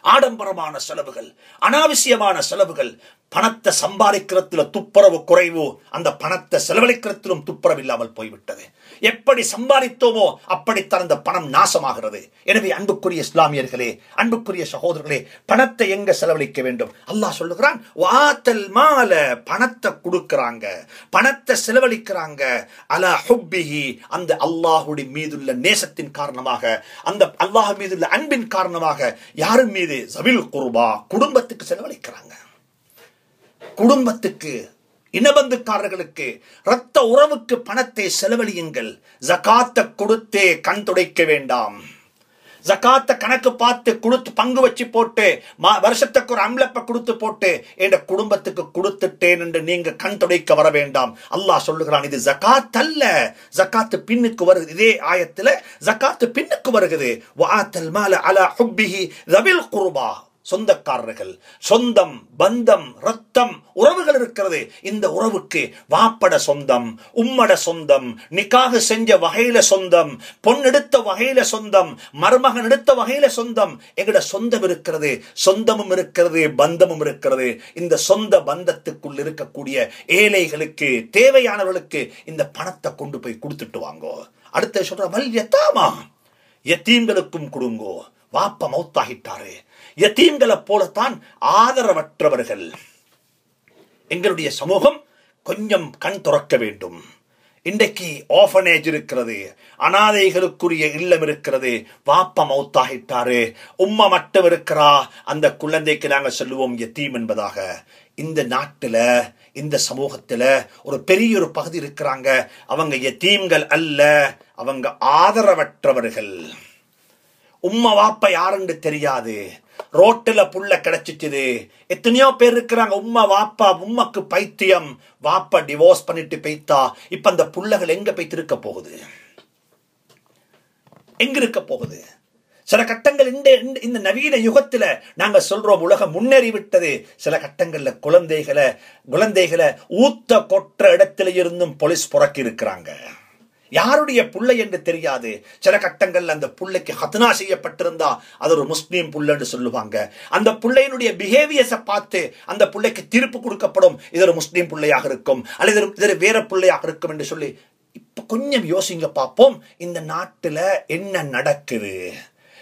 ஆடம்பரமான செலவுகள் அனாவசியமான செலவுகள் பணத்தை சம்பாதிக்கிறதுல துப்புரவு குறைவு அந்த பணத்தை செலவழிக்கிறதிலும் துப்புரவு இல்லாமல் போய்விட்டது. எப்படி சம்பாதித்தோமோ அப்படித்தான் அந்த பணம் நாசமாகிறது. எனவே அன்புக்குரிய இஸ்லாமியர்களே அன்புக்குரிய சகோதரர்களே பணத்தை எங்க செலவழிக்க வேண்டும்? அல்லாஹ் சொல்லுகிறான் வாத்தல் மால பணத்தை கொடுக்கறாங்க பணத்தை செலவழிக்கிறாங்க அல ஹுப்பிஹி. அந்த அல்லாஹுடைய மீதுள்ள நேசத்தின் காரணமாக அந்த அல்லாஹ் மீதுள்ள அன்பின் காரணமாக யாரும் மீது ஜபில் குருபா குடும்பத்துக்கு செலவழிக்கிறாங்க. குடும்பத்துக்கு இனபந்துக்காரர்களுக்கு இரத்த உறவுக்கு பணத்தை செலவழியுங்கள். ஜகாத்தை கொடுத்தே கண் துடைக்க வேண்டாம். ஜகாத்த கணக்கு பார்த்து கொடுத்து பங்கு வச்சு போட்டு மா வருஷத்துக்கு ஒரு அம்லப்பை கொடுத்து போட்டு என் குடும்பத்துக்கு கொடுத்துட்டேன் என்று நீங்க கண் துடைக்க வர வேண்டாம். அல்லாஹ் சொல்லுகிறான் இது ஜகாத் அல்ல ஜகாத்து பின்னுக்கு வருது இதே ஆயத்துல ஜகாத்து பின்னுக்கு வருகிறது. வாத்தல் மால அலா ஹுப்பிஹி ரவில் குருபா. சொந்தக்காரர்கள் சொந்தம் பந்தம் ரத்தம் உறவுகள் இருக்கிறது. இந்த உறவுக்கு வாப்பட சொந்தம் உம்மட சொந்தம் நிக்காக செஞ்ச வகையில சொந்தம் பொன் எடுத்த வகையில சொந்தம் மருமகன் எடுத்த வகையில சொந்தம். எங்கட சொந்தம் இருக்கிறது சொந்தமும் இருக்கிறது பந்தமும் இருக்கிறது. இந்த சொந்த பந்தத்துக்குள் இருக்கக்கூடிய ஏழைகளுக்கு தேவையானவர்களுக்கு இந்த பணத்தை கொண்டு போய் கொடுத்துட்டு வாங்கோ. அடுத்த சொல்ற மல் எத்தாமா எத்தீம்களுக்கும் கொடுங்கோ. வாப்ப மௌத்தாகிட்டாரு. யத்தீம்களை போலத்தான் ஆதரவற்றவர்கள். எங்களுடைய சமூகம் கொஞ்சம் கண் துறக்க வேண்டும். இன்றைக்கு ஆஃபனேஜ் இருக்கிறது அனாதைகளுக்குரிய இல்லம் இருக்கிறது. வாப்பா மௌத்தாகிட்டாரு உம்மா மட்டும் இருக்கிறா. அந்த குழந்தைக்கு நாங்கள் சொல்லுவோம் எத்தீம் என்பதாக. இந்த நாட்டுல இந்த சமூகத்துல ஒரு பெரிய ஒரு பகுதி இருக்கிறாங்க. அவங்க எத்தீம்கள் அல்ல அவங்க ஆதரவற்றவர்கள். உம்மா வாப்பா யாருன்னு தெரியாது. ரோட்டுல புள்ள கிடைச்சிச்சுது. எத்தனையோ பேர் இருக்கிறாங்க. உம்மா வாப்பா உம்மக்கு பைத்தியம். வாப்பா டிவோர்ஸ் பண்ணிட்டு போய்த்தா இப்ப அந்த புள்ளகள் எங்க போய்த்து இருக்க போகுது? எங்க இருக்க போகுது? சில கட்டங்கள் இந்த இந்த- நவீன யுகத்துல நாங்க சொல்றோம் உலகம் முன்னேறி விட்டது சில கட்டங்கள்ல குழந்தைகளை குழந்தைகளை ஊத்த கொற்ற இடத்துல இருந்தும் போலீஸ் புறக்கி இருக்கிறாங்க. யாருடைய புள்ளை என்று தெரியாது. சில கட்டங்கள்ல அந்த புள்ளைக்கு ஹத்னா செய்யப்பட்டிருந்தா அது ஒரு முஸ்லீம் புள்ளன்னு சொல்லுவாங்க. அந்த புள்ளையினுடைய பிஹேவியர்ஸை பார்த்து அந்த புள்ளைக்கு தீர்ப்பு கொடுக்கப்படும். இது ஒரு முஸ்லீம் பிள்ளையாக இருக்கும். அல்லது இது வேற பிள்ளையாக இருக்கும் என்று சொல்லி இப்ப கொஞ்சம் யோசிங்க பார்ப்போம். இந்த நாட்டுல என்ன நடக்குது?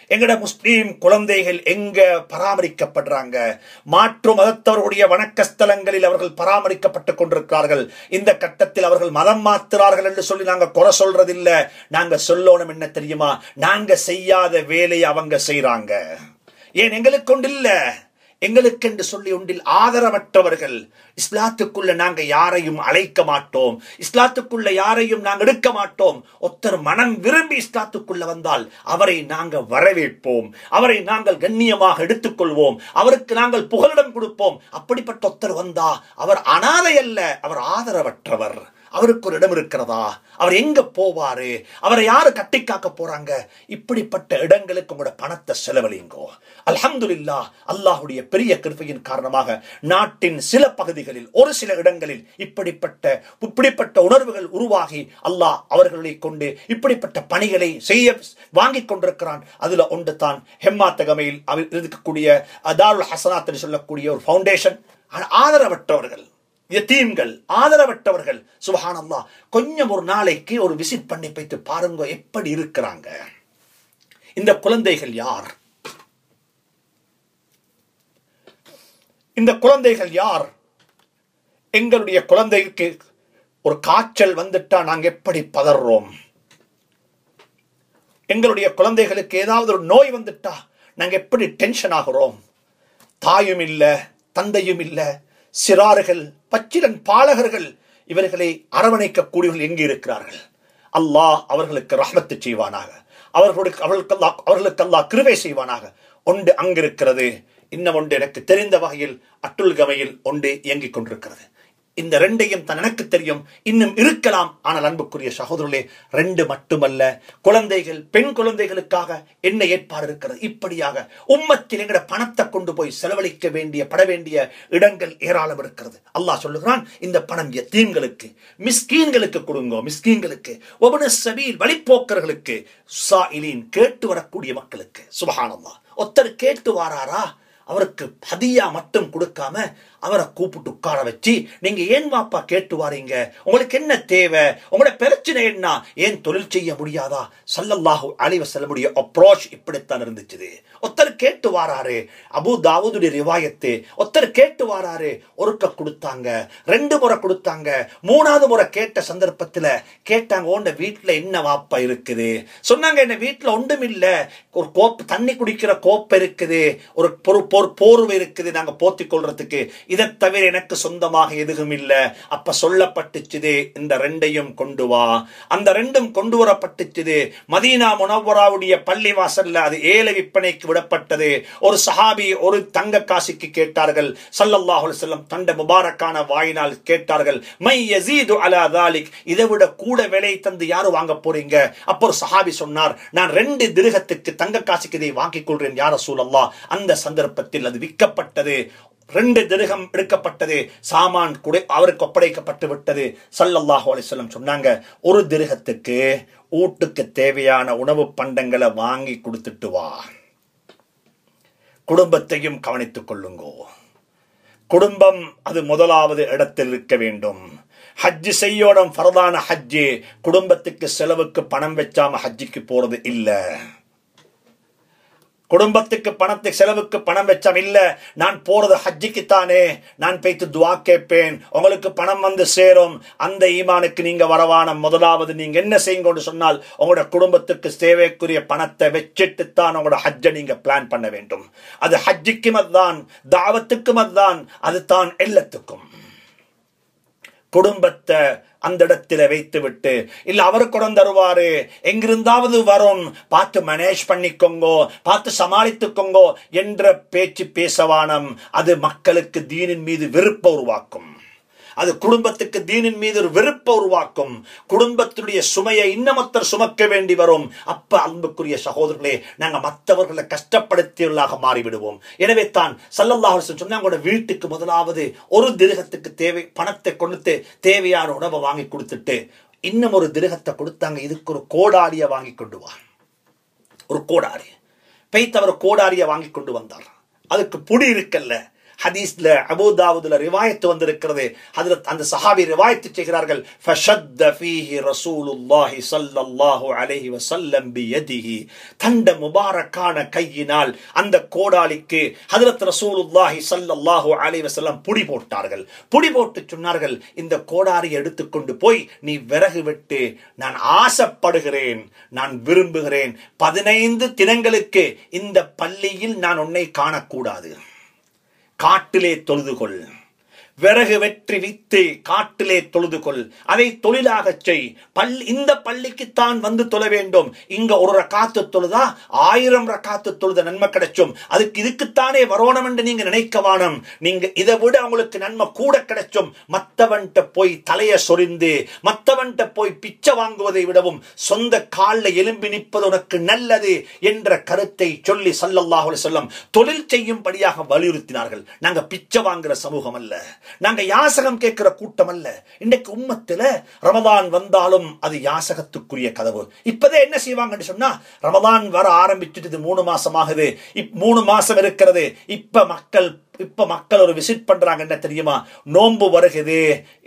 எங்கட முஸ்லீம் குழந்தைகள் எங்க பராமரிக்கப்படுறாங்க? மாற்று மதத்தவர்களுடைய வணக்க ஸ்தலங்களில் அவர்கள் பராமரிக்கப்பட்டுக் கொண்டிருக்கிறார்கள். இந்த கட்டத்தில் அவர்கள் மதம் மாத்துறார்கள் என்று சொல்லி நாங்க குறை சொல்றதில்ல. நாங்க சொல்லணும் என்ன தெரியுமா? நாங்க செய்யாத வேலையை அவங்க செய்யறாங்க ஏன் எங்களுக்கு கொண்டு இல்ல? எங்களுக்கென்று சொல்லி ஒன்றில் ஆதரவற்றவர்கள் இஸ்லாத்துக்குள்ள நாங்க யாரையும் அழைக்க மாட்டோம். இஸ்லாத்துக்குள்ள யாரையும் நாங்க எடுக்க மாட்டோம். ஒருத்தர் மனம் விரும்பி இஸ்லாத்துக்குள்ள வந்தால் அவரை நாங்க வரவேற்போம். அவரை நாங்கள் கண்ணியமாக எடுத்துக்கொள்வோம். அவருக்கு நாங்கள் புகலிடம் கொடுப்போம். அப்படிப்பட்ட ஒருத்தர் வந்தா அவர் அனாதை அல்ல அவர் ஆதரவற்றவர். அவருக்கு ஒரு இடம் இருக்கிறதா? அவர் எங்க போவாரு? அவரை யாரு கட்டி காக்க போறாங்க? இப்படிப்பட்ட இடங்களுக்கு உங்களோட பணத்தை செலவழிங்கோ. இல்லா அல்லாஹ் பெரிய கிருப்பையின் காரணமாக நாட்டின் சில பகுதிகளில் ஒரு சில இடங்களில் இப்படிப்பட்ட இப்படிப்பட்ட உணர்வுகள் உருவாகி அல்லாஹ் அவர்களை கொண்டு இப்படிப்பட்ட பணிகளை செய்ய வாங்கிக் கொண்டிருக்கிறான். அதுல ஒன்று தான் ஹெம்மா தகமையில் அவர் இருக்கக்கூடிய அதாருல் ஹசனாத் சொல்லக்கூடிய ஒரு ஃபவுண்டேஷன் ஆதரவற்றவர்கள். யத்தீம்கள் ஆதரவற்றவர்கள். சுபஹானல்லா கொஞ்சம் ஒரு நாளைக்கு ஒரு விசிட் பண்ணி போய்த்து பாருங்க எப்படி இருக்கிறாங்க. இந்த குழந்தைகள் யார்? இந்த குழந்தைகள் யார்? எங்களுடைய குழந்தைக்கு ஒரு காய்ச்சல் வந்துட்டா நாங்க எப்படி பதறோம் எங்களுடைய குழந்தைகளுக்கு ஏதாவது ஒரு நோய் வந்துட்டா நாங்க எப்படி டென்ஷன் ஆகிறோம்? தாயும் இல்ல தந்தையும் இல்ல சிறார்கள் பச்சிலன் பாலகர்கள் இவர்களை அரவணைக்கக்கூடியவர்கள் எங்கே இருக்கிறார்கள்? அல்லாஹ் அவர்களுக்கு ரஹமத்து செய்வானாக. அவர்களுக்கு அவர்களுக்கு அல்லாஹ் அவர்களுக்கு அல்லாஹ் கிருபை செய்வானாக. ஒன்று அங்கிருக்கிறது இன்னும் ஒன்று எனக்கு தெரிந்த வகையில் அட்டுல் கமையில் ஒன்று இயங்கிக் கொண்டிருக்கிறது. இந்த ரெண்டையும் தான் எனக்கு தெரியும். இன்னும் இருக்கலாம். ஆனால் அன்புக்குரிய சகோதரர்களே ரெண்டு மட்டுமல்ல. குழந்தைகள் பெண் குழந்தைகளுக்காக என்ன ஏற்பாடு இருக்கிறது? இப்படியாக உம்மத்தில் எங்கட பணத்தை கொண்டு போய் செலவழிக்க வேண்டிய பட வேண்டிய இடங்கள் ஏராளம் இருக்கிறது. அல்லாஹ் சொல்லுகிறான் இந்த பணம் எத்தீன்களுக்கு மிஸ்கீன்களுக்கு கொடுங்கோ மிஸ்கீன்களுக்கு ஒவ்வொரு சபீல் வழிப்போக்கர்களுக்கு சாயிலின் கேட்டு வரக்கூடிய மக்களுக்கு. சுபகானம்மா ஒருத்தர் கேட்டு வாராரா? அவருக்கு ஹதியா மட்டும் கொடுக்காம அவரை கூப்பிட்டு உட்கார வச்சு நீங்க ஏன் வாப்பா கேட்டு வாரீங்க? உங்களுக்கு என்ன தேவை? உங்களோட பிரச்சனை என்ன? ஏன் தொழில் செய்ய முடியாதா? சல்லல்லாஹு அலைஹி வஸல்லமுடைய அப்ரோச் இப்படித்தான் இருந்துச்சு ஒருத்தர் கேட்டு வாராரு. அபு தாவூதுடைய ரிவாயத்து ஒருத்தர் கேட்டு வாராரு. ஒருக்க கொடுத்தாங்க ரெண்டு முறை கொடுத்தாங்க மூணாவது முறை கேட்ட சந்தர்ப்பத்துல கேட்டாங்க உண்ட வீட்டுல என்ன வாப்பா இருக்குது? சொன்னாங்க என்ன வீட்டுல ஒன்றும் இல்ல. ஒரு கோப்பு தண்ணி குடிக்கிற கோப்பை இருக்குது. ஒரு பொறுப்பு பொறு போர்வை இருக்குது. நாங்க போத்தி கொள்றதுக்கு. இதை தவிர எனக்கு சொந்தமாக எதுவும் இல்ல. அப்ப சொல்லப்பட்டுச்சுது இந்த ரெண்டையும் கொண்டு வா. அந்த ரெண்டும் கொண்டு வரப்பட்டுச்சுது மதீனா முனவராவுடைய பள்ளி வாசல்ல அது ஏழை விற்பனைக்கு விடப்பட்டது. ஒரு சஹாபி ஒரு தங்க காசிக்கு கேட்டார்கள். சல்லல்லாஹு செல்லம் தண்ட முபாரக்கான வாயினால் கேட்டார்கள். மை யஸீது அலா தாலிக் இதை விட கூட விலை தந்து யாரு வாங்க போறீங்க? அப்போ ஒரு சஹாபி சொன்னார் நான் ரெண்டு திருகத்துக்கு தங்க காசுக்கு இதை வாங்கிக் கொள்றேன் யார சூழல்லா அந்த சந்தர்ப்பத்தில் அது விற்கப்பட்டது. ரெண்டு திருகம் எடுக்கப்பட்டது. சாமான் குடை அவருக்கு ஒப்படைக்கப்பட்டு விட்டது. சல்லல்லாஹு அலைஹி சொன்னாங்க ஒரு திருகத்துக்கு ஊட்டுக்கு தேவையான உணவு பண்டங்களை வாங்கி கொடுத்துட்டு வா. குடும்பத்தையும் கவனித்துக் கொள்ளுங்கோ. குடும்பம் அது முதலாவது இடத்தில் இருக்க வேண்டும். ஹஜ்ஜு செய்யோடம் ஃபரதான ஹஜ்ஜு குடும்பத்துக்கு செலவுக்கு பணம் வச்சாம ஹஜ்ஜிக்கு போறது இல்லை. குடும்பத்துக்கு பணத்தை செலவுக்கு பணம் வச்சம் இல்லை. நான் போறது ஹஜ்ஜிக்கு தானே நான் போய்த்து துவா கேட்பேன். உங்களுக்கு பணம் வந்து சேரும். அந்த ஈமானுக்கு நீங்க வரவான முதலாவது நீங்க என்ன செய்யுங்கன்னு சொன்னால் உங்களோட குடும்பத்துக்கு சேவைக்குரிய பணத்தை வச்சுட்டு தான் உங்களோட ஹஜ்ஜை நீங்க பிளான் பண்ண வேண்டும். அது ஹஜ்ஜிக்கும் அதுதான் தாவத்துக்கும் அதுதான் அது தான் எல்லாத்துக்கும் குடும்பத்தை அந்த இடத்துல வைத்து விட்டு இல்ல அவரு கொண்டு தருவாரு. எங்கிருந்தாவது வரும். பார்த்து மேனேஜ் பண்ணிக்கோங்கோ. பார்த்து சமாளித்துக்கோங்கோ என்ற பேச்சு பேசவானம் அது மக்களுக்கு தீனின் மீது வெறுப்ப உருவாக்கும். அது குடும்பத்துக்கு தீனின் மீது ஒரு வெறுப்பை உருவாக்கும். குடும்பத்தினுடைய சுமையை இன்னமத்தர் சுமக்க வேண்டி வரும். அப்ப அன்புக்குரிய சகோதரர்களே நாங்கள் மற்றவர்களை கஷ்டப்படுத்தியவர்களாக மாறிவிடுவோம். எனவே தான் சல்லல்லாஹ் சொன்னா உங்களோட வீட்டுக்கு முதலாவது ஒரு திருகத்துக்கு தேவை பணத்தை கொடுத்து தேவையான உணவை வாங்கி கொடுத்துட்டு. இன்னும் ஒரு திருகத்தை கொடுத்தாங்க இதுக்கு ஒரு கோடாலிய வாங்கி கொண்டு வா. ஒரு கோடாரி. பெய்த்தவர் கோடாரிய வாங்கி கொண்டு வந்தார். அதுக்கு புடி இருக்கல்ல. ஹதீஸ்ல அபுதாவுதுல ரிவாயத்து வந்திருக்கிறது. அதுல அந்த சஹாபி ரிவாயத்து செய்கிறார்கள் ஃபஷத்த ஃபீஹி ரசூலுல்லாஹி ஸல்லல்லாஹு அலைஹி வஸல்லம் பியதிஹி. தண்ட முபாரக்கான கையினால் அந்த கோடாலிக்கு ஹஜரத் ரசூலுல்லாஹி ஸல்லல்லாஹு அலைஹி வஸல்லம் புடி போட்டார்கள். புடி போட்டு சொன்னார்கள் இந்த கோடாரி எடுத்துக்கொண்டு போய் நீ விறகு விட்டு நான் ஆசைப்படுகிறேன் நான் விரும்புகிறேன். பதினைந்து தினங்களுக்கு இந்த பள்ளியில் நான் உன்னை காணக்கூடாது. காட்டிலே தொழுது கொள் விறகு வெற்றி வித்து காட்டிலே தொழுது கொள். அதை தொழிலாக செய். பல் இந்த பள்ளிக்குத்தான் வந்து தொழ வேண்டும். இங்க ஒரு ரக்காத்து தொழுதா ஆயிரம் ரக்காத்து தொழுத நன்மை கிடைச்சும். அதுக்கு இதுக்குத்தானே வரோணம் என்று நீங்க நினைக்க வானம். நீங்க இதை விட அவங்களுக்கு நன்மை கூட கிடைச்சும். மத்தவன்கிட்ட போய் தலைய சொரிந்து மத்தவன்கிட்ட போய் பிச்சை வாங்குவதை விடவும் சொந்த காலில் எலும்பி நிற்பது உனக்கு நல்லது என்ற கருத்தை சொல்லி சல்லல்லாஹு செல்லம் தொழில் செய்யும்படியாக வலியுறுத்தினார்கள். நாங்க பிச்சை வாங்குற சமூகம் அல்ல. நாங்க யாசகம் கேட்கிற கூட்டம் அல்ல. இன்னைக்கு உம்மத்துல ரமதான் வந்தாலும் அது யாசகத்துக்குரிய கதவு. இப்பதே என்ன செய்வாங்கன்னு சொன்னா ரமதான் வர ஆரம்பிச்சுட்டு மூணு மாசம் ஆகுது இப் மூணு மாசம் இருக்கிறது. இப்ப மக்கள் இப்ப மக்கள் ஒரு விசிட் பண்றாங்க என்ன தெரியுமா? நோன்பு வருகுது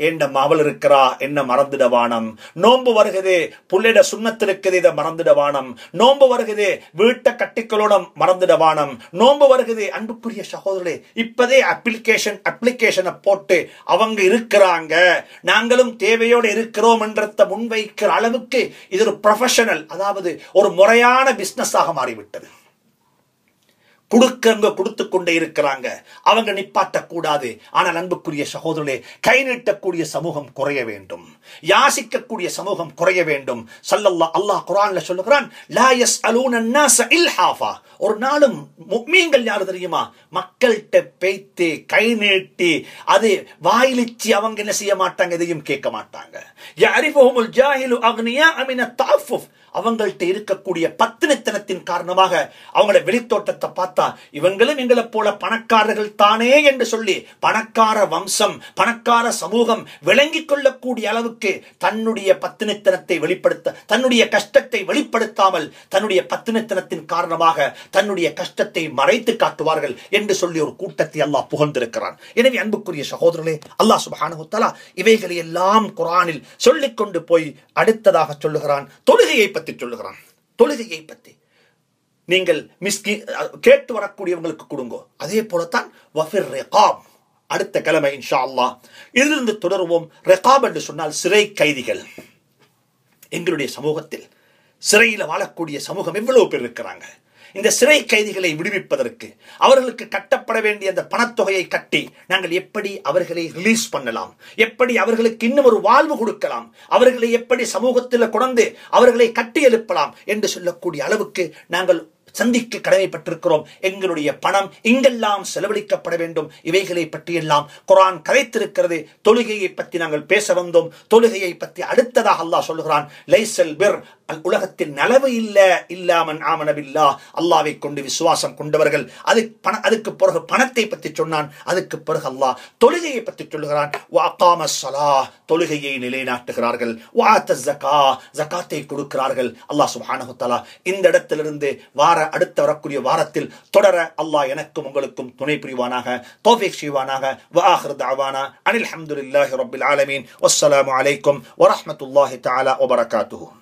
என்ன மவள் இருக்கிறா என்ன மறந்துடவானம் நோன்பு வருகுது புள்ளிட சுண்ணத்து இருக்குது இதை மறந்துடவானம் நோன்பு வருகுது வீட்டை கட்டிக்களோட மறந்துடவானம் நோன்பு வருகுது அன்புக்குரிய சகோதரே இப்பதே அப்ளிகேஷன் அப்ளிகேஷனை போட்டு அவங்க இருக்கிறாங்க. நாங்களும் தேவையோடு இருக்கிறோம் என்றத்தை முன்வைக்கிற அளவுக்கு இது ஒரு ப்ரொஃபஷனல் அதாவது ஒரு முறையான பிசினஸ் ஆக மாறிவிட்டது. கொடுக்கங்க கொடுத்து கொண்டே இருக்கிறாங்க. அவங்க நிப்பாட்டக்கூடாது. ஆனால் அன்புக்குரிய சகோதரர்களே கை நீட்டக்கூடிய சமூகம் குறைய வேண்டும். யாசிக்கக்கூடிய சமூகம் குறைய வேண்டும். சல்லல்லா அல்லாஹ் குரான்ல சொல்லுகிறான் ஒரு நாளும் முக்மீன்கள் யாரு தெரியுமா? மக்கள்கிட்ட பேத்து கை நீட்டி அது வாயிலிச்சு அவங்க என்ன செய்ய மாட்டாங்க எதையும் கேட்க மாட்டாங்க. அவங்கள்ட்ட இருக்கக்கூடிய பத்தினித்தனத்தின் காரணமாக அவங்களோட வெளித்தோட்டத்தை பார்த்தா இவங்களும் எங்களை போல பணக்காரர்கள் தானே என்று சொல்லி பணக்கார வம்சம் பணக்கார சமூகம் விளங்கிக் கொள்ளக்கூடிய அளவுக்கு தன்னுடைய பத்தினித்தனத்தை வெளிப்படுத்த தன்னுடைய கஷ்டத்தை வெளிப்படுத்தாமல் தன்னுடைய பத்தினித்தனத்தின் காரணமாக தன்னுடைய கஷ்டத்தை மறைத்து காட்டுவார்கள் என்று சொல்லி ஒரு கூட்டத்தை அல்லாஹ் புகழ்ந்திருக்கிறான். எனவே அன்புக்குரிய சகோதரர்களே அல்லாஹ் சுபானுத்தலா இவைகளை எல்லாம் குரானில் சொல்லிக் கொண்டு போய் அடுத்ததாக சொல்லுகிறான். தொழுகையை பற்றி சொல்லுகிறான். தொழுகையை பற்றி. நீங்கள் மிஸ்கி கேட்டு வரக்கூடியவங்களுக்கு கொடுங்கோ. அதே போலத்தான் வஃபிர் ரெகாப். அடுத்த கிழமை இன்ஷா அல்லா இதிலிருந்து தொடருவோம். ரெகாப் என்று சொன்னால் சிறை கைதிகள். எங்களுடைய சமூகத்தில் சிறையில் வாழக்கூடிய சமூகம் எவ்வளவு பேர் இருக்கிறாங்க? இந்த சிறை கைதிகளை விடுவிப்பதற்கு அவர்களுக்கு கட்டப்பட வேண்டிய அந்த பணத்தொகையை கட்டி நாங்கள் எப்படி அவர்களை ரிலீஸ் பண்ணலாம்? எப்படி அவர்களுக்கு இன்னும் ஒரு வாழ்வு கொடுக்கலாம்? அவர்களை எப்படி சமூகத்தில் கொண்டு அவர்களை கட்டி எழுப்பலாம் என்று சொல்லக்கூடிய அளவுக்கு நாங்கள் சந்திக்க கடமைப்பட்டிருக்கிறோம். எங்களுடைய பணம் இங்கெல்லாம் செலவழிக்கப்பட வேண்டும். இவைகளை பற்றியெல்லாம் குரான் கதைத்திருக்கிறது. தொழுகையை பற்றி நாங்கள் பேச வந்தோம். தொழுகையை பற்றி அடுத்ததாக அல்லாஹ் சொல்லுகிறான். லைசல் பிர் உலகத்தில் நலவு இல்ல இல்லாமன் ஆமனவில்லா அல்லாவை கொண்டு விசுவாசம் கொண்டவர்கள். அது பண அதுக்கு பிறகு பணத்தை பற்றி சொன்னான். அதுக்கு பிறகு அல்லாஹ் தொழுகையை பற்றி சொல்லுகிறான். வாக்காம சலா தொழுகையை நிலைநாட்டுகிறார்கள். வாத்த ஜகா ஜகாத்தை கொடுக்கிறார்கள். அல்லாஹ் சுப்ஹானஹு இந்த இடத்திலிருந்து வார அடுத்த வரக்கூடிய வாரத்தில் தொடர அல்லாஹ் எனக்கும் உங்களுக்கும் துணை புரிவானாக தௌஃபீக் செய்வானாக. அனில் அஹமதுல்லாஹி ரபில் ஆலமீன். வஸ்ஸலாமு அலைக்கும் வரஹ்மத்துல்லாஹி தஆலா